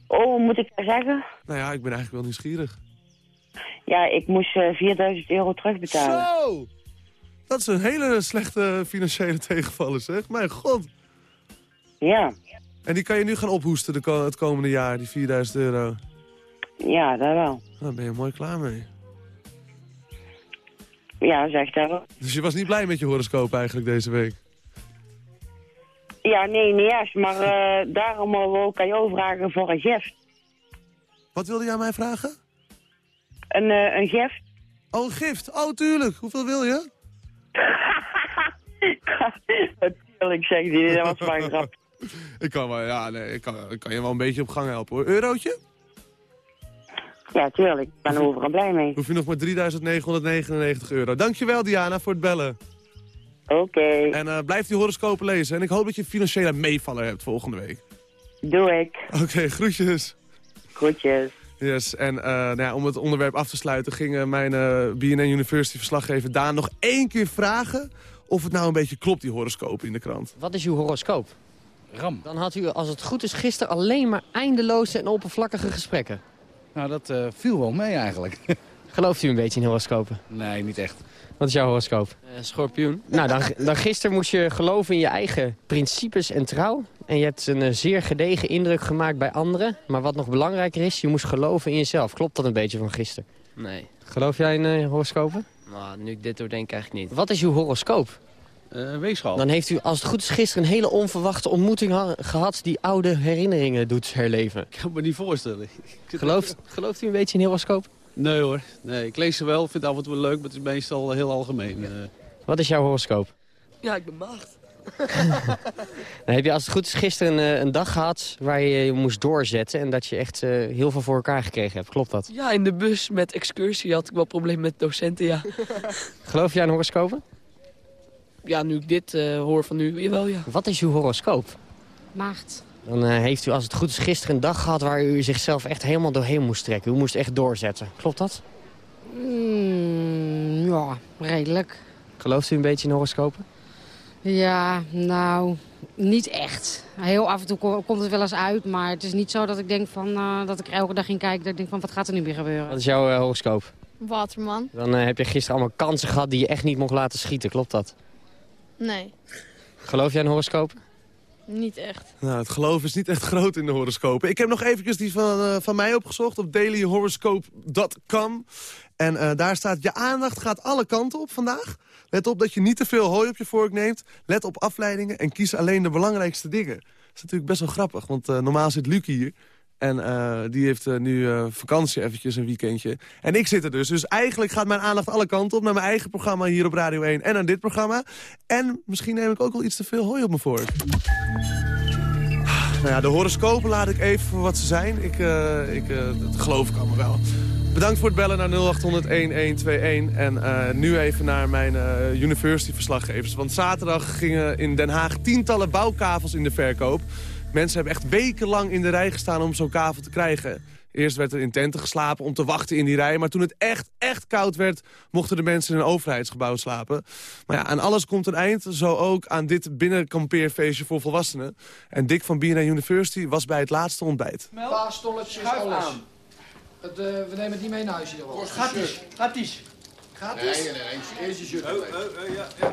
Oh, moet ik dat zeggen? Nou ja, ik ben eigenlijk wel nieuwsgierig. Ja, ik moest eh 4000 euro terugbetalen. Zo! Dat is een hele slechte financiële tegenvaller, zeg. Mijn god. Ja. En die kan je nu gaan ophoesten de het komende jaar, die 4000 euro. Ja, dat wel. Daar ben je mooi klaar mee. Ja, zeg dat wel. Dus je was niet blij met je horoscoop eigenlijk deze week? Ja, nee, niet echt. Maar eh, daarom wil ik aan jou vragen voor een gift. Wat wilde jij aan mij vragen? Een, eh, een gift. Oh, een gift. Oh, tuurlijk. Hoeveel wil je? Natuurlijk, zeg die. Dat was een grap. Ik kan, wel, ja, nee, ik, kan, ik kan je wel een beetje op gang helpen hoor. Eurootje? Ja, tuurlijk. Ik ben er overal blij mee. Hoef je nog maar 3.999 euro. Dankjewel Diana voor het bellen. Oké. En eh, blijf die horoscopen lezen. En ik hoop dat je financiële meevaller hebt volgende week. Doe ik. Oké, groetjes. Groetjes. Yes, en eh, nou ja, om het onderwerp af te sluiten... ging mijn eh, BNN University verslaggever Daan nog één keer vragen... of het nou een beetje klopt, die horoscopen in de krant. Wat is uw horoscoop? Ram. Dan had u, als het goed is, gisteren alleen maar eindeloze en oppervlakkige gesprekken. Nou, dat eh, viel wel mee eigenlijk. Gelooft u een beetje in horoscopen? nee, niet echt. Wat is jouw horoscoop? schorpioen. Nou, dan, dan gisteren moest je geloven in je eigen principes en trouw. En je hebt een eh, zeer gedegen indruk gemaakt bij anderen. Maar wat nog belangrijker is, je moest geloven in jezelf. Klopt dat een beetje van gisteren? Nee. Geloof jij in eh, horoscopen? Nou, nu ik dit doe, denk ik eigenlijk niet. Wat is uw horoscoop? Uh, weegschaal. Dan heeft u, als het goed is, gisteren een hele onverwachte ontmoeting ha- gehad... die oude herinneringen doet herleven. Ik kan me niet voorstellen. Gelooft, gelooft u een beetje in horoscoop? Nee hoor. Nee, ik lees ze wel, vind het af en toe wel leuk, maar het is meestal heel algemeen. eh. Wat is jouw horoscoop? Ja, ik ben maagd. Dan heb je als het goed is gisteren een, eh, een dag gehad waar je je moest doorzetten... en dat je echt eh, heel veel voor elkaar gekregen hebt. Klopt dat? Ja, in de bus met excursie had ik wel problemen met docenten, ja. Geloof jij in horoscopen? Ja, nu ik dit eh, hoor van u, jawel, ja. Wat is uw horoscoop? Maagd. Dan eh, heeft u als het goed is gisteren een dag gehad... waar u zichzelf echt helemaal doorheen moest trekken. U moest echt doorzetten. Klopt dat? Mm, ja, redelijk. Gelooft u een beetje in horoscopen? Ja, nou, niet echt. Heel af en toe ko- komt het wel eens uit, maar het is niet zo dat ik denk van, eh, dat ik elke dag in kijk. Dat ik denk van, wat gaat er nu weer gebeuren? Wat is jouw eh, horoscoop? Waterman? Dan heb je gisteren allemaal kansen gehad die je echt niet mocht laten schieten. Klopt dat? Nee, Geloof jij in horoscopen? niet echt. Nou, het geloof is niet echt groot in de horoscopen. Ik heb nog eventjes die van, eh, van mij opgezocht op dailyhoroscope.com. En eh, daar staat, je aandacht gaat alle kanten op vandaag. Let op dat je niet te veel hooi op je vork neemt. Let op afleidingen en kies alleen de belangrijkste dingen. Dat is natuurlijk best wel grappig, want eh, normaal zit Luc hier. En eh, die heeft eh, nu eh, vakantie eventjes, een weekendje. En ik zit er dus. Dus eigenlijk gaat mijn aandacht alle kanten op... naar mijn eigen programma hier op Radio 1 en aan dit programma. En misschien neem ik ook wel iets te veel hooi op me voor. Nou ja, de horoscopen laat ik even voor wat ze zijn. Ik, ik, dat geloof ik allemaal wel. Bedankt voor het bellen naar 0800-1121. En nu even naar mijn university-verslaggevers. Want zaterdag gingen in Den Haag tientallen bouwkavels in de verkoop. Mensen hebben echt wekenlang in de rij gestaan om zo'n kavel te krijgen. Eerst werd er in tenten geslapen om te wachten in die rij. Maar toen het echt, echt koud werd, mochten de mensen in een overheidsgebouw slapen. Maar ja, aan alles komt een eind. Zo ook aan dit binnenkampeerfeestje voor volwassenen. En Dick van BNN University was bij het laatste ontbijt. Paar stolletjes, alles. Het, eh, we nemen het niet mee naar huis hier. Gratis. Gratis. Gratis? Nee, nee, nee. Eerst je shirt. Oh, oh, ja, ja.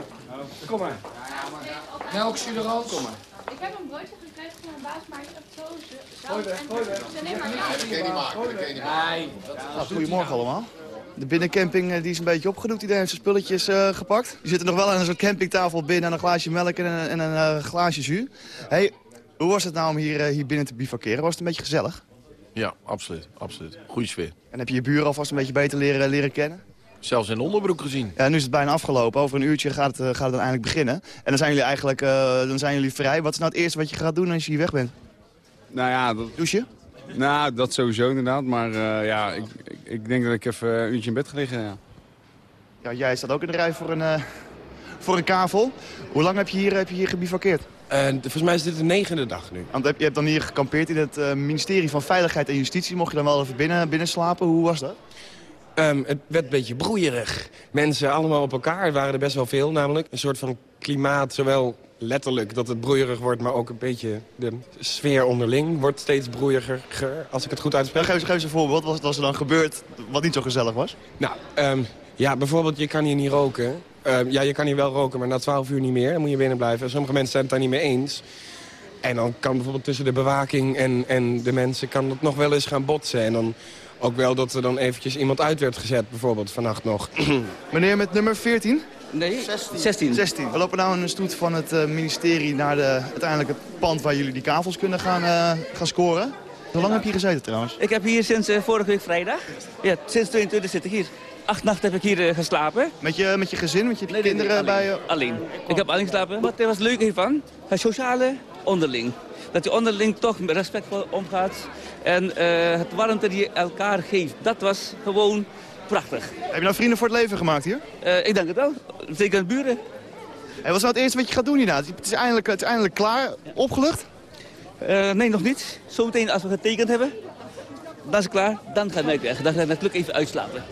Kom maar. Melk, suderroos. Kom maar. Ik heb een broodje mijn baas, zo dat kun je niet maken. Dat kun je niet maken. Nee. Nou, goedemorgen allemaal. De binnencamping eh, die is een beetje opgedoekt. Iedereen heeft zijn spulletjes eh, gepakt. Die zitten nog wel aan een soort campingtafel binnen en een glaasje melk en een, en een eh, glaasje jus. Hey, hoe was het nou om hier, hier binnen te bivakeren? Was het een beetje gezellig? Ja, absoluut. absoluut. Goeie sfeer. En heb je je buren alvast een beetje beter leren, leren kennen? Zelfs in onderbroek gezien. Ja, nu is het bijna afgelopen. Over een uurtje gaat het, eh, gaat het dan eindelijk beginnen. En dan zijn jullie eigenlijk eh, dan zijn jullie vrij. Wat is nou het eerste wat je gaat doen als je hier weg bent? Nou ja, dat... Douchen? Nou, dat sowieso inderdaad. Maar eh, ja, ik, ik, ik denk dat ik even een uurtje in bed ga liggen, ja. Ja, jij staat ook in de rij voor een, eh, voor een kavel. Hoe lang heb je hier, heb je hier gebivakkeerd? volgens mij is dit de negende dag nu. Want heb- je hebt dan hier gekampeerd in het eh, ministerie van Veiligheid en Justitie. Mocht je dan wel even binnen, binnen slapen? Hoe was dat? Ehm, het werd een beetje broeierig. Mensen allemaal op elkaar, er waren er best wel veel namelijk. Een soort van klimaat, zowel letterlijk dat het broeierig wordt... maar ook een beetje de sfeer onderling wordt steeds broeieriger, als ik het goed uitspreek. Geef eens, geef eens een voorbeeld. Wat was er dan gebeurd wat niet zo gezellig was? Nou, ehm, ja, bijvoorbeeld je kan hier niet roken. Ehm, ja, je kan hier wel roken, maar na 12 uur niet meer. Dan moet je binnen blijven. Sommige mensen zijn het daar niet mee eens. En dan kan bijvoorbeeld tussen de bewaking en, en de mensen... kan het nog wel eens gaan botsen. En dan ook wel dat er dan eventjes iemand uit werd gezet, bijvoorbeeld vannacht nog. Meneer met nummer 14? Nee, 16. 16. We lopen nou een stoet van het eh, ministerie naar de, uiteindelijk het pand waar jullie die kavels kunnen gaan, eh, gaan scoren. Hoe lang heb je hier gezeten trouwens? Ik heb hier sinds eh, vorige week vrijdag. Ja, sinds 22 zit ik hier. Acht nachten heb ik hier geslapen. Met je, met je gezin, met je kinderen alleen, bij je? Alleen. Ik heb alleen geslapen. Wat was leuk hiervan? Het sociale onderling. Dat je onderling toch met respectvol omgaat. En eh, het warmte die je elkaar geeft. Dat was gewoon prachtig. Heb je nou vrienden voor het leven gemaakt hier? Eh, ik denk het wel. Zeker buren. En wat is nou het eerste wat je gaat doen hierna? Het is eindelijk, het is eindelijk klaar, opgelucht? Eh, nee, nog niet. Zometeen als we getekend hebben, dan is het klaar. Dan ga ik weg. Dan ga ik natuurlijk even uitslapen.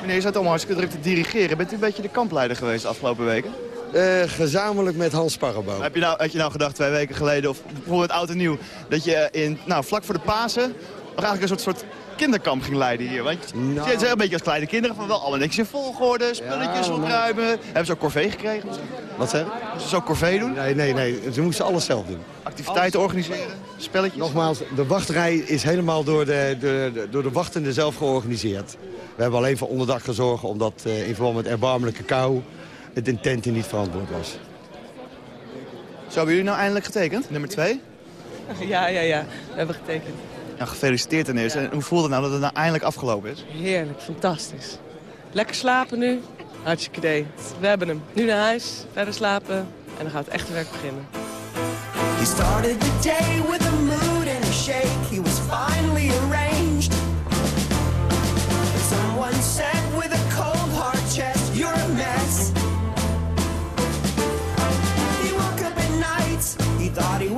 Meneer, je zat allemaal hartstikke druk te dirigeren. Bent u een beetje de kampleider geweest de afgelopen weken? Eh, gezamenlijk met Hans Sparrenboom. Heb je, nou, had je nou gedacht twee weken geleden, of bijvoorbeeld oud en nieuw... dat je in, nou, vlak voor de Pasen nog eigenlijk een soort, soort kinderkamp ging leiden hier? Want je Nou. zijn een beetje als kleine kinderen van wel alle netjes in volgorde, spulletjes Ja, maar- opruimen. Hebben ze ook corvée gekregen? Wat zeg? Moesten ze ook corvée doen? Nee, nee, nee. Ze moesten alles zelf doen. Activiteiten organiseren, spelletjes? Nogmaals, de wachtrij is helemaal door de, de, de- door de wachtenden zelf georganiseerd. We hebben alleen voor onderdak gezorgd omdat eh, in verband met erbarmelijke kou het in tenten niet verantwoord was. Zo hebben jullie nou eindelijk getekend, nummer twee? Ja, ja, ja. We hebben getekend. Ja, gefeliciteerd ten eerste. En hoe voelt het nou dat het nou eindelijk afgelopen is? Heerlijk, fantastisch. Lekker slapen nu. Hartstikke idee. We hebben hem. Nu naar huis, verder slapen en dan gaat het echte werk beginnen. He started the day with a mood and a shake. He was finally arranged. Night. He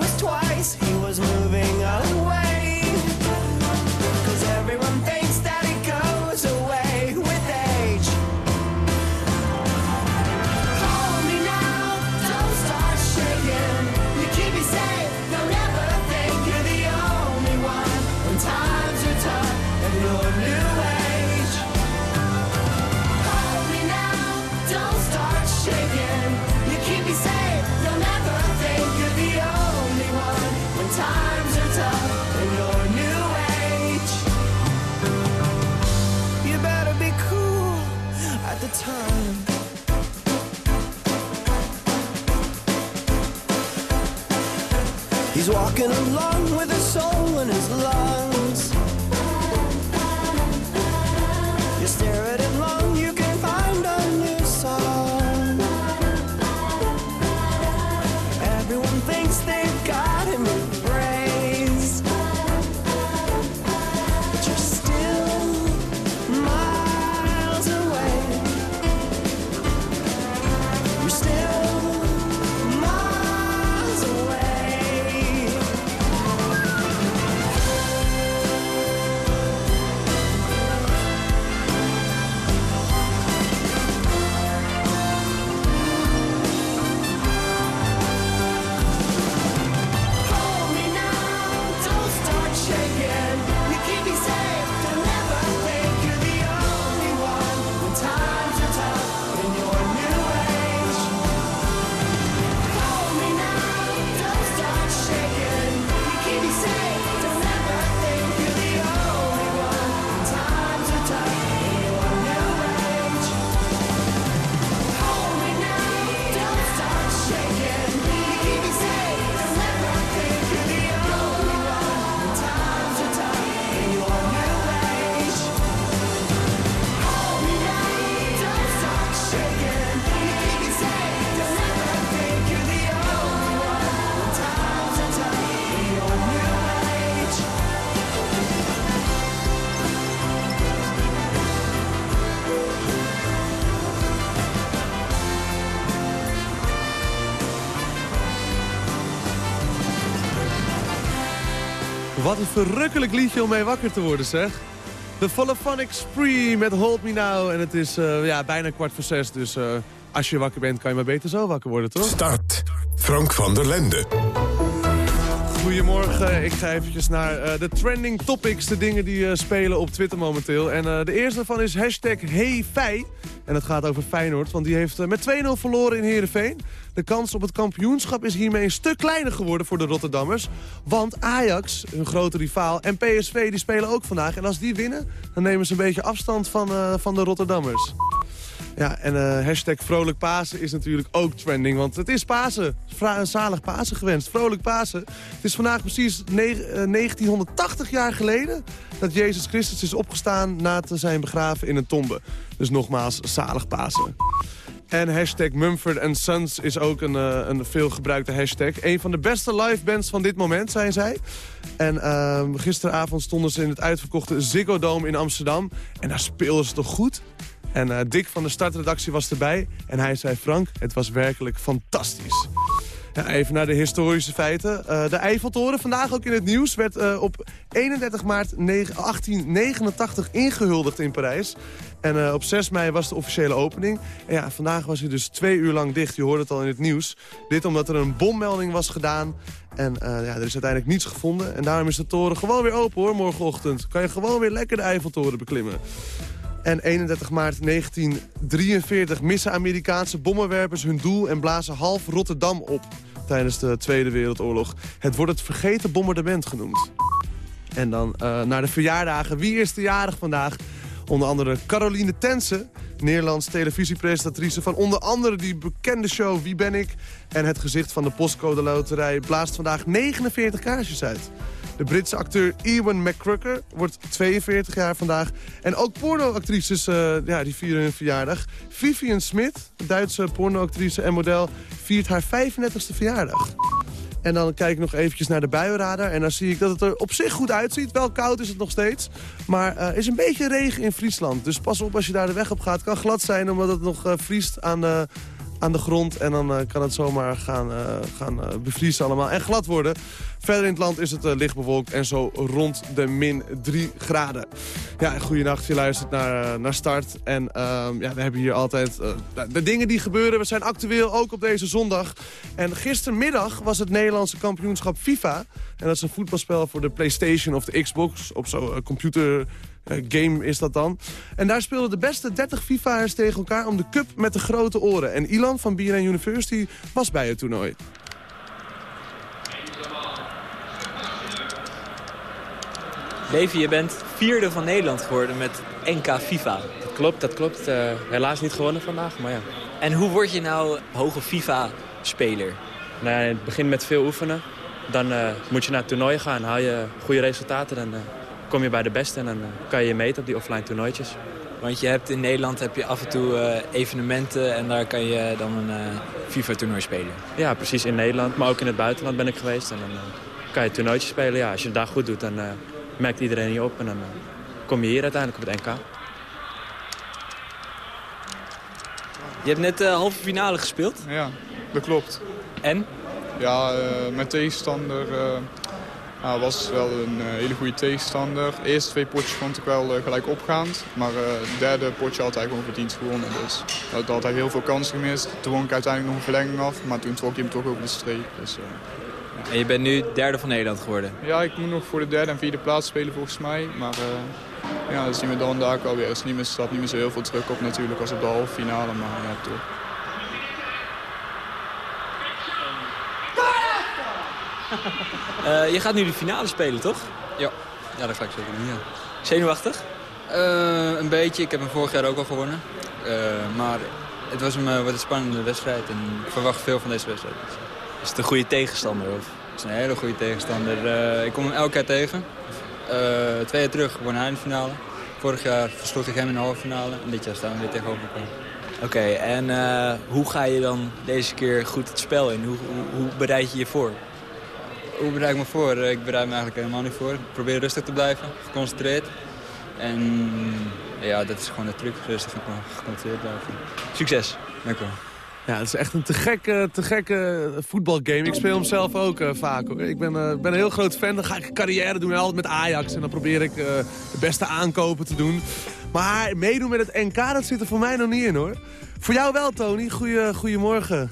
Wat een verrukkelijk liedje om mee wakker te worden, zeg. De Polyphonic Spree met Hold Me Now. En het is eh, ja, bijna kwart voor zes, dus eh, als je wakker bent... kan je maar beter zo wakker worden, toch? Start. Frank van der Lende. Goedemorgen, ik ga eventjes naar eh, de trending topics, de dingen die eh, spelen op Twitter momenteel. En eh, de eerste daarvan is hashtag HeyFey. En het gaat over Feyenoord, want die heeft met 2-0 verloren in Heerenveen. De kans op het kampioenschap is hiermee een stuk kleiner geworden voor de Rotterdammers. Want Ajax, hun grote rivaal, en PSV die spelen ook vandaag. En als die winnen, dan nemen ze een beetje afstand van, van de Rotterdammers. Ja, en eh, hashtag vrolijk Pasen is natuurlijk ook trending. Want het is Pasen. Vra zalig Pasen gewenst. Vrolijk Pasen. Het is vandaag precies ne- eh, 1980 jaar geleden... dat Jezus Christus is opgestaan na te zijn begraven in een tombe. Dus nogmaals, zalig Pasen. En hashtag Mumford Sons is ook een, eh, een veelgebruikte hashtag. Een van de beste live bands van dit moment, zijn zij. En ehm, gisteravond stonden ze in het uitverkochte Ziggo Dome in Amsterdam. En daar speelden ze toch goed? En eh, Dick van de startredactie was erbij. En hij zei, Frank, het was werkelijk fantastisch. Ja, even naar de historische feiten. Eh, de Eiffeltoren, vandaag ook in het nieuws, werd eh, op 31 maart 9 1889 ingehuldigd in Parijs. En op 6 mei was de officiële opening. En ja, vandaag was hij dus twee uur lang dicht. Je hoorde het al in het nieuws. Dit omdat er een bommelding was gedaan. En ja, er is uiteindelijk niets gevonden. En daarom is de toren gewoon weer open hoor, morgenochtend. Kan je gewoon weer lekker de Eiffeltoren beklimmen. En 31 maart 1943 missen Amerikaanse bommenwerpers hun doel en blazen half Rotterdam op tijdens de Tweede Wereldoorlog. Het wordt het vergeten bombardement genoemd. En dan eh, naar de verjaardagen. Wie is de jarig vandaag? Onder andere Caroline Tense, Nederlands televisiepresentatrice van onder andere die bekende show Wie ben ik? En het gezicht van de postcode loterij blaast vandaag 49 kaarsjes uit. De Britse acteur Ewan McCrucker wordt 42 jaar vandaag. En ook pornoactrices eh, ja, die vieren hun verjaardag. Vivian Smith, Duitse pornoactrice en model, viert haar 35e verjaardag. En dan kijk ik nog eventjes naar de buienradar. En dan zie ik dat het er op zich goed uitziet. Wel koud is het nog steeds. Maar er is een beetje regen in Friesland. Dus pas op als je daar de weg op gaat. Kan glad zijn omdat het nog eh, vriest aan de, aan de grond. En dan eh, kan het zomaar gaan, eh, gaan eh, bevriezen allemaal. En glad worden. Verder in het land is het licht bewolkt en zo rond de min 3 graden. Ja, goeienacht. Je luistert naar, naar Start. En ehm, ja, we hebben hier altijd de dingen die gebeuren. We zijn actueel ook op deze zondag. En gistermiddag was het Nederlandse kampioenschap FIFA. En dat is een voetbalspel voor de Playstation of de Xbox. Op zo'n computer... eh, game is dat dan. En daar speelden de beste 30 FIFA'ers tegen elkaar om de cup met de grote oren. En Ilan van BNN University was bij het toernooi. Levi, je bent vierde van Nederland geworden met NK FIFA. Dat klopt, dat klopt. Eh, helaas niet gewonnen vandaag, maar ja. En hoe word je nou hoge FIFA-speler? Nou, ja, het begint met veel oefenen. dan eh, moet je naar het toernooi gaan. Haal je goede resultaten, dan eh, kom je bij de beste. En dan eh, kan je je meten op die offline toernooitjes. Want je hebt in Nederland heb je af en toe eh, evenementen en daar kan je dan een eh, FIFA-toernooi spelen. Ja, precies in Nederland. Maar ook in het buitenland ben ik geweest. En dan kan je toernooitjes spelen. Ja, als je het daar goed doet, dan eh, merkt iedereen je op. En dan kom je hier uiteindelijk op het NK. Je hebt net de halve finale gespeeld. Ja, dat klopt. En? Ja, eh, mijn tegenstander eh, ja, was wel een eh, hele goede tegenstander. De eerste twee potjes vond ik wel eh, gelijk opgaand. Maar eh, het derde potje had hij gewoon verdiend gewonnen. Dus dat had hij heel veel kansen gemist. Toen won ik uiteindelijk nog een verlenging af. Maar toen trok hij hem toch over de streep. Dus, eh, En je bent nu derde van Nederland geworden. ja, ik moet nog voor de derde en vierde plaats spelen volgens mij. Maar eh, ja, dat zien we dan daar alweer. Er is niet meer- staat niet meer zo heel veel druk op natuurlijk als op de halve finale. Maar ja, toch. Eh, je gaat nu de finale spelen, toch? Ja, ja dat ga ik zeker doen, ja. Zenuwachtig? Eh, een beetje, ik heb hem vorig jaar ook al gewonnen. Eh, maar het was een, wat een spannende wedstrijd en ik verwacht veel van deze wedstrijd. Is het een goede tegenstander? Of? Het is een hele goede tegenstander. Ik kom hem elke keer tegen. Twee jaar terug won hij in de finale. Vorig jaar versloeg ik hem in de halve finale en dit jaar staan we weer tegenover elkaar. Oké, en hoe ga je dan deze keer goed het spel in? Hoe, hoe, hoe bereid je je voor? Hoe bereid ik me voor? Eh, Ik bereid me eigenlijk helemaal niet voor. Ik probeer rustig te blijven, geconcentreerd. En ja, dat is gewoon de truc, rustig en geconcentreerd blijven. Succes. Dank u wel. Ja, het is echt een te gekke, te gekke voetbalgame. Ik speel hem zelf ook eh, vaak. Hoor. Ik ben, eh, ben een heel groot fan. Dan ga ik een carrière doen altijd met Ajax. En dan probeer ik eh, de beste aankopen te doen. Maar meedoen met het NK, dat zit er voor mij nog niet in hoor. Voor jou wel, Tony. Goeie, goedemorgen.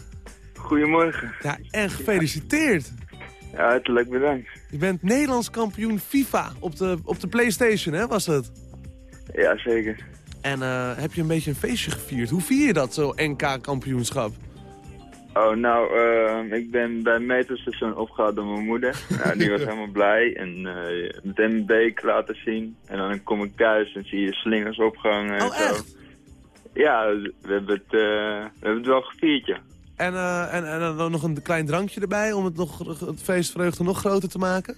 Goedemorgen. Ja, en gefeliciteerd. Ja, hartelijk bedankt. Je bent Nederlands kampioen FIFA op de, op de Playstation, hè, was het? Ja, zeker. En eh, heb je een beetje een feestje gevierd? Hoe vier je dat, zo NK-kampioenschap? Oh, nou, ehm, ik ben bij het metrostation opgehaald door mijn moeder. Nou, die was helemaal blij. En eh, meteen mijn beek laten zien. En dan kom ik thuis en zie je slingers opgehangen en Oh, zo. echt? Ja, we hebben het, eh, we hebben het wel gevierd, ja. En, eh, en, en dan nog een klein drankje erbij om het, nog, het feestvreugde nog groter te maken?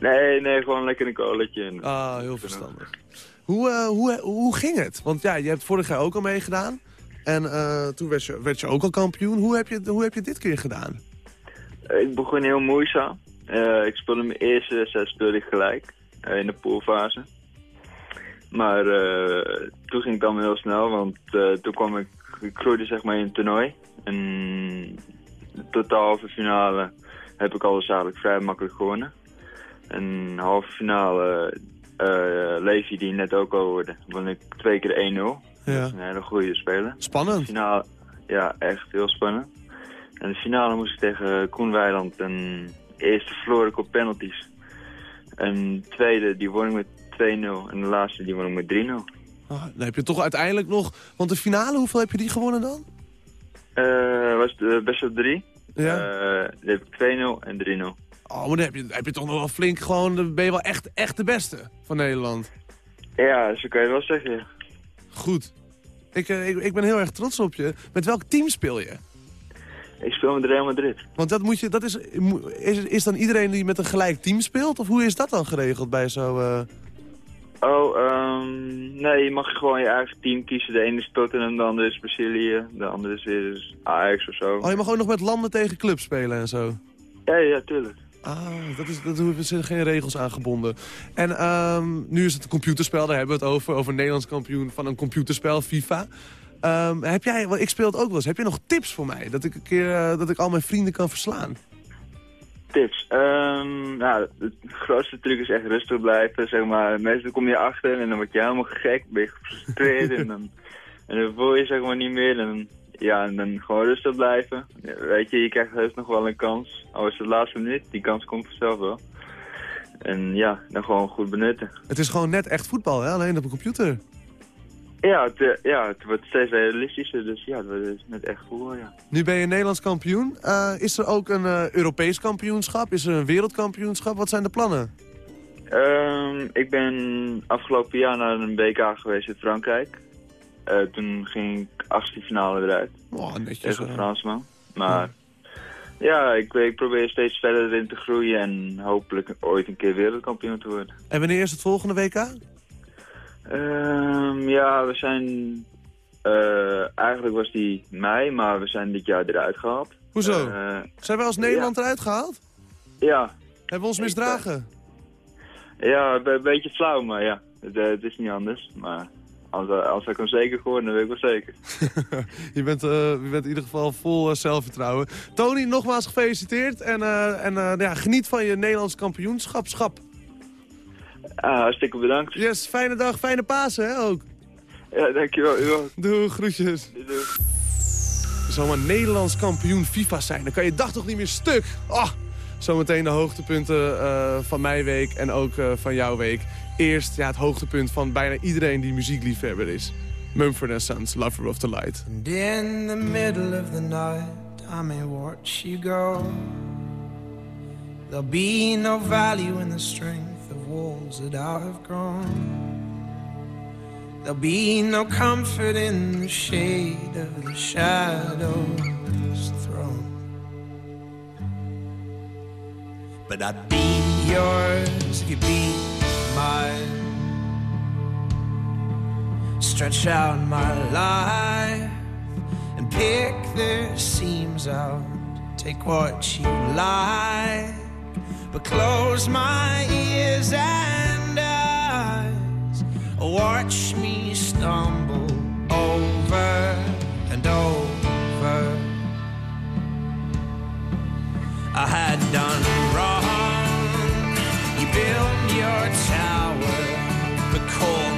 Nee, nee, gewoon lekker een koletje. Ah, heel verstandig. Hoe, eh, hoe, hoe ging het? Want ja, je hebt vorig jaar ook al meegedaan. En eh, toen werd je, werd je ook al kampioen. Hoe heb je, hoe heb je dit keer gedaan? Ik begon heel moeizaam. Ik speelde mijn eerste wedstrijd speelde ik gelijk in de poolfase. Maar toen ging het allemaal heel snel, want toen kwam ik, ik groeide zeg maar in het toernooi. En tot de halve finale heb ik alles eigenlijk vrij makkelijk gewonnen. En de halve finale eh Levi, die net ook al hoorde, won ik twee keer 1-0. Dat is een hele goede speler. Spannend. Finale, ja, echt heel spannend. En de finale moest ik tegen Koen Weiland. En de eerste verloor ik op penalties. En de tweede, die won ik met 2-0. En de laatste, die won ik met 3-0. Ah, dan heb je toch uiteindelijk nog... Want de finale, hoeveel heb je die gewonnen dan? Eh was de best op 3. Ja. Eh, heb ik 2-0 en 3-0. Oh, maar dan heb je, heb je toch nog wel flink gewoon... Dan ben je wel echt, echt de beste van Nederland. Ja, zo kan je wel zeggen. ja. Goed. Ik, eh, ik, ik ben heel erg trots op je. Met welk team speel je? Ik speel met Real Madrid. Want dat moet je, dat is, is, is dan iedereen die met een gelijk team speelt? Of hoe is dat dan geregeld bij zo... Oh, ehm, nee, je mag gewoon je eigen team kiezen. De ene is Tottenham, de andere is Brazilië. De andere is weer Ajax of zo. Oh, je mag ook nog met landen tegen clubs spelen en zo? Ja, ja, tuurlijk. Ah, dat is, dat hoeven ze geen regels aan gebonden. En ehm, nu is het een computerspel, daar hebben we het over. Over Nederlands kampioen van een computerspel, FIFA. Ehm, heb jij, want ik speel het ook wel eens. Heb je nog tips voor mij? Dat ik een keer, eh, dat ik al mijn vrienden kan verslaan? Tips. Ehm, nou, het grootste truc is echt rustig blijven, zeg maar. Meestal kom je achter en dan word je helemaal gek, ben je gefrustreerd en dan, en dan voel je zeg maar niet meer. En, ja, en dan gewoon rustig blijven. Weet je, je krijgt heus nog wel een kans. Al is het laatste minuut, die kans komt vanzelf wel. En ja, dan gewoon goed benutten. Het is gewoon net echt voetbal, hè? alleen op een computer. Ja, het, eh, ja, het wordt steeds realistischer, dus ja, het wordt net echt voetbal, ja. Nu ben je Nederlands kampioen. Eh, is er ook een eh, Europees kampioenschap? Is er een wereldkampioenschap? Wat zijn de plannen? Ehm, ik ben afgelopen jaar naar een BK geweest in Frankrijk. Toen ging ik achtste finale eruit. Oh, netjes. Tegen een. Fransman. Maar ja, ik, ik probeer steeds verder erin te groeien en hopelijk ooit een keer wereldkampioen te worden. En wanneer is het volgende WK? Ehm, ja, we zijn... eh, eigenlijk was die mei, maar we zijn dit jaar eruit gehaald. Hoezo? Eh, Zijn wij als Nederland eruit gehaald? ja, Hebben we ons misdragen? ja, een be- beetje flauw, maar ja, het, eh, het is niet anders. Maar als, als ik hem zeker geworden, dan weet ik wel zeker. je, bent, je bent in ieder geval vol zelfvertrouwen. Tony, nogmaals gefeliciteerd. En, en ja, geniet van je Nederlands kampioenschapschap. Ah, hartstikke bedankt. Yes, fijne dag, fijne Pasen hè, ook. Ja, dankjewel. U ook. Doei, groetjes. Doei. Zal maar Nederlands kampioen FIFA zijn. Dan kan je dag toch niet meer stuk. Ah, zometeen de hoogtepunten eh, van mijn week en ook eh, van jouw week. Eerst ja, het hoogtepunt van bijna iedereen die muziekliefhebber is. Mumford Sons, Lover of the Light. And in the middle of the night, I may watch you go. There'll be no value in the strength of walls that I have grown. There'll be no comfort in the shade of the shadow's throne. But I'd be yours if you'd be mine. Stretch out my life and pick the seams out. Take what you like, but close my ears and eyes. Watch me stumble over and over. I had done wrong. You built your tower, but call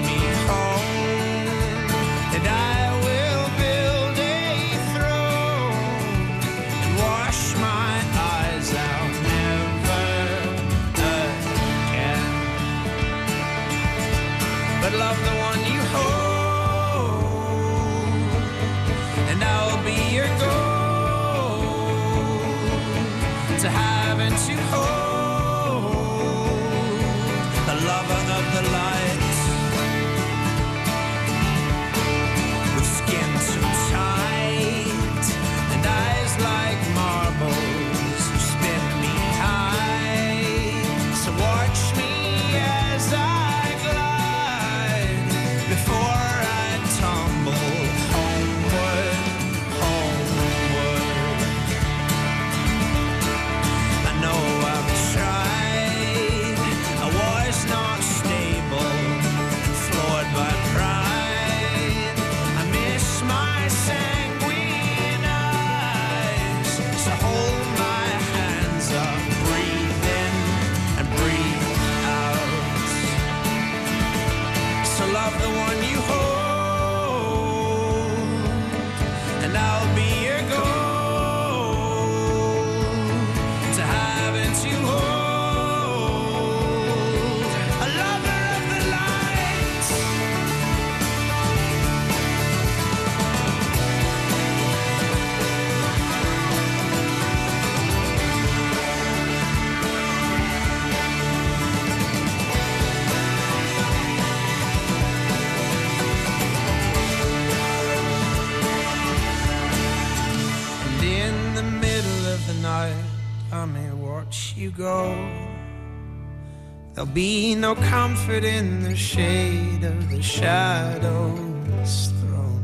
be no comfort in the shade of the shadow's throne.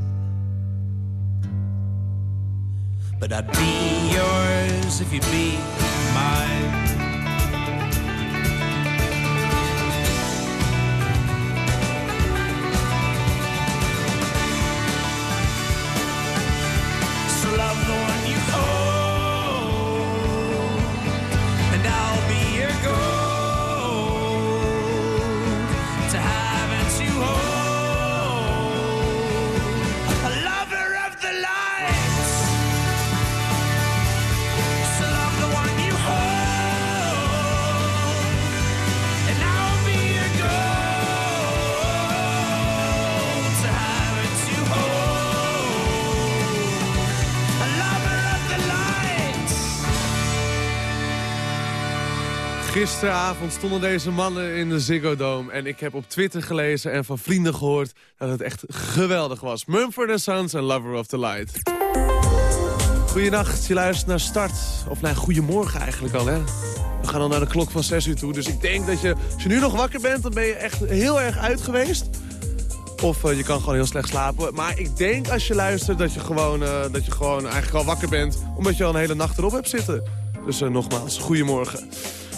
But I'd be yours if you'd be Gisteravond stonden deze mannen in de Ziggo Dome. En ik heb op Twitter gelezen en van vrienden gehoord dat het echt geweldig was. Mumford Sons en Lover of the Light. Goedenacht, je luistert naar Start. Of naar Goedemorgen eigenlijk al, hè? We gaan al naar de klok van 6 uur toe. Dus ik denk dat je, als je nu nog wakker bent, dan ben je echt heel erg uit geweest. Of eh, je kan gewoon heel slecht slapen. Maar ik denk als je luistert dat je gewoon, eh, dat je gewoon eigenlijk al wakker bent. Omdat je al een hele nacht erop hebt zitten. Dus eh, nogmaals, goedemorgen.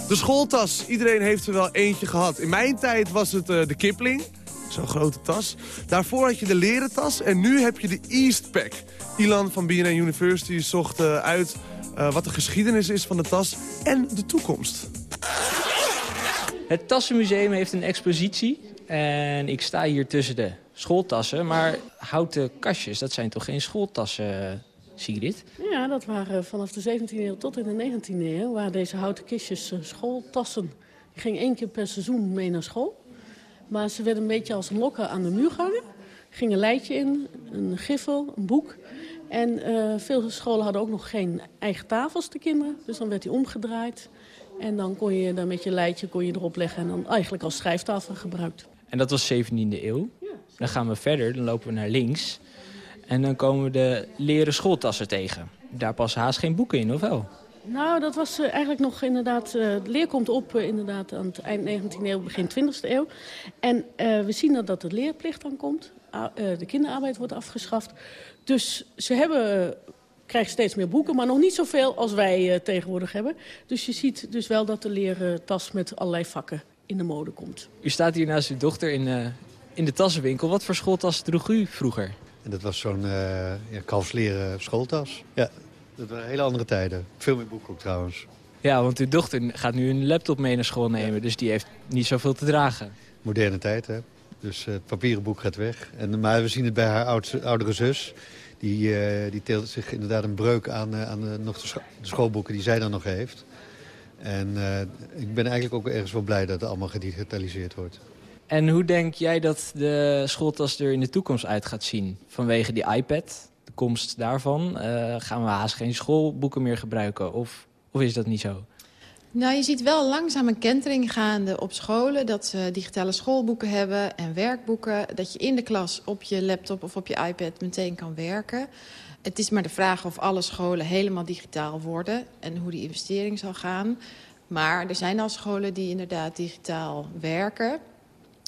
De schooltas, iedereen heeft er wel eentje gehad. In mijn tijd was het eh, de Kipling. Zo'n grote tas. Daarvoor had je de leren tas en nu heb je de Eastpack. Ilan van BNN University zocht eh, uit eh, wat de geschiedenis is van de tas en de toekomst. Het Tassenmuseum heeft een expositie. En ik sta hier tussen de schooltassen. Maar houten kastjes, dat zijn toch geen schooltassen, Sigrid? Ja, dat waren vanaf de 17e eeuw tot in de 19e eeuw... waren deze houten kistjes eh, schooltassen. Je ging één keer per seizoen mee naar school. Maar ze werden een beetje als een lokken aan de muur gehangen. Er ging een leidje in, een griffel, een boek. En eh, veel scholen hadden ook nog geen eigen tafels, de kinderen. Dus dan werd die omgedraaid. En dan kon je daar met je leidje kon je erop leggen... en dan eigenlijk als schrijftafel gebruikt. En dat was 17e eeuw. Dan gaan we verder, dan lopen we naar links. En dan komen we de leren schooltassen tegen. Daar passen haast geen boeken in, of wel? Nou, dat was eh, eigenlijk nog inderdaad... eh, de leer komt op eh, inderdaad aan het eind 19e eeuw, begin 20e eeuw. En we zien dat, dat de leerplicht dan komt. De kinderarbeid wordt afgeschaft. Dus ze hebben, krijgen steeds meer boeken, maar nog niet zoveel als wij tegenwoordig hebben. Dus je ziet dus wel dat de leren tas met allerlei vakken in de mode komt. U staat hier naast uw dochter in, in de tassenwinkel. Wat voor schooltas droeg u vroeger? En dat was zo'n eh ja, kalfsleren schooltas. Ja, dat waren hele andere tijden. Veel meer boeken ook trouwens. Ja, want uw dochter gaat nu een laptop mee naar school nemen. Dus die heeft niet zoveel te dragen. Moderne tijd, hè. Dus eh, het papieren boek gaat weg. En, maar we zien het bij haar oudste, oudere zus. Die, eh, die teelt zich inderdaad een breuk aan, eh, aan de, nog de, scho- de schoolboeken die zij dan nog heeft. En eh, ik ben eigenlijk ook ergens wel blij dat het allemaal gedigitaliseerd wordt. En hoe denk jij dat de schooltas er in de toekomst uit gaat zien? Vanwege die iPad, de komst daarvan, eh, gaan we haast geen schoolboeken meer gebruiken? Of, of is dat niet zo? Nou, je ziet wel langzaam een kentering gaande op scholen... dat ze digitale schoolboeken hebben en werkboeken. Dat je in de klas op je laptop of op je iPad meteen kan werken. Het is maar de vraag of alle scholen helemaal digitaal worden... en hoe die investering zal gaan. Maar er zijn al scholen die inderdaad digitaal werken...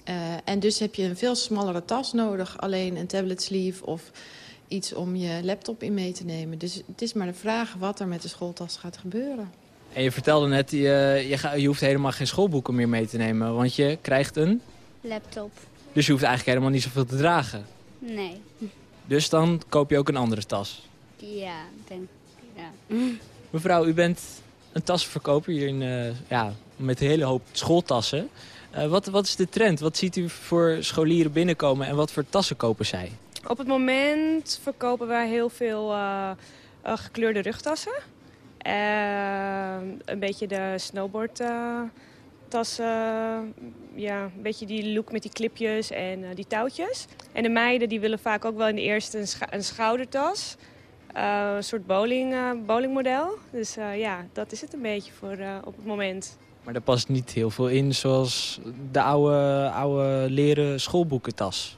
Eh, en dus heb je een veel smallere tas nodig. Alleen een tablet sleeve of iets om je laptop in mee te nemen. Dus het is maar de vraag wat er met de schooltas gaat gebeuren. En je vertelde net, je, je, ga- je hoeft helemaal geen schoolboeken meer mee te nemen. Want je krijgt een... Laptop. Dus je hoeft eigenlijk helemaal niet zoveel te dragen. Nee. Dus dan koop je ook een andere tas. Ja, denk ja. Mevrouw, u bent een tasverkoper hier in, eh, ja, met een hele hoop schooltassen. Eh, wat, wat is de trend? Wat ziet u voor scholieren binnenkomen en wat voor tassen kopen zij? Op het moment verkopen wij heel veel eh, eh, gekleurde rugtassen. Een beetje de snowboardtassen. ja, een beetje die look met die clipjes en die touwtjes. En de meiden die willen vaak ook wel in de eerste een, een schoudertas. Een soort bowling, bowlingmodel. Dus ja, dat is het een beetje voor op het moment. Maar daar past niet heel veel in, zoals de oude, oude leren schoolboekentas.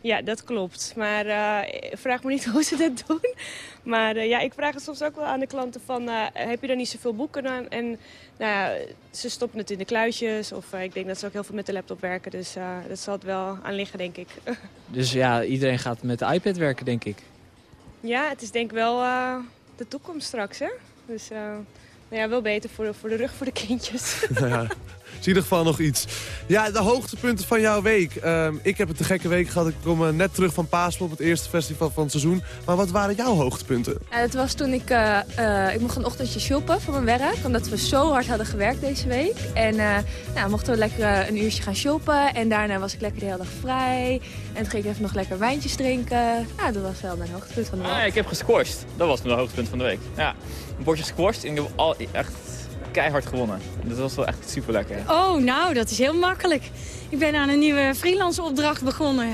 Ja, dat klopt. Maar eh, vraag me niet hoe ze dat doen. Maar eh, ja, ik vraag het soms ook wel aan de klanten van... eh, heb je dan niet zoveel boeken? dan? En nou ja, ze stoppen het in de kluisjes. Of ik denk dat ze ook heel veel met de laptop werken. Dus dat zal het wel aan liggen, denk ik. Dus ja, iedereen gaat met de iPad werken, denk ik. ja, het is denk ik wel de toekomst straks, hè? Dus nou ja, wel beter voor de, voor de rug voor de kindjes. Ja, in ieder geval nog iets. Ja, de hoogtepunten van jouw week. Ehm, ik heb het een gekke week gehad. Ik kom eh, net terug van Paasel op het eerste festival van het seizoen. Maar wat waren jouw hoogtepunten? Ja, het was toen ik, eh, eh, ik mocht een ochtendje shoppen voor mijn werk. Omdat we zo hard hadden gewerkt deze week. En eh, nou, mochten we lekker eh, een uurtje gaan shoppen. En daarna was ik lekker de hele dag vrij. En toen ging ik even nog lekker wijntjes drinken. Ja, dat was wel mijn hoogtepunt van de week. Ah, ik heb gesquashed. Dat was mijn hoogtepunt van de week. Ja, een bordje squashed en ik heb al echt keihard gewonnen. Dat was wel echt super lekker. Oh, nou, dat is heel makkelijk. Ik ben aan een nieuwe freelance opdracht begonnen.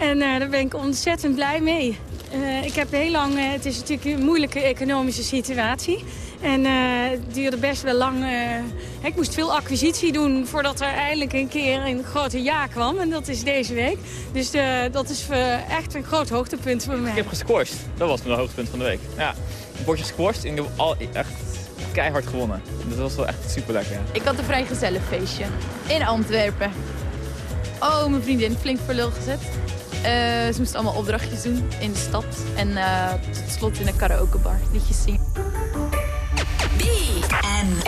En eh, daar ben ik ontzettend blij mee. Eh, ik heb heel lang, eh, het is natuurlijk een moeilijke economische situatie. En het duurde best wel lang. ik moest veel acquisitie doen voordat er eindelijk een keer een grote ja kwam. En dat is deze week. Dus dat is echt een groot hoogtepunt voor mij. Ik heb gesquashed. Dat was mijn hoogtepunt van de week. Ja, een potje gesquashed en ik heb al echt keihard gewonnen. Dat was wel echt super lekker. Ja. Ik had een vrijgezellenfeestje in Antwerpen. Oh, mijn vriendin flink voor lul gezet. Eh, ze moesten allemaal opdrachtjes doen in de stad. En eh, tot slot in een karaokebar liedjes zingen. BNN.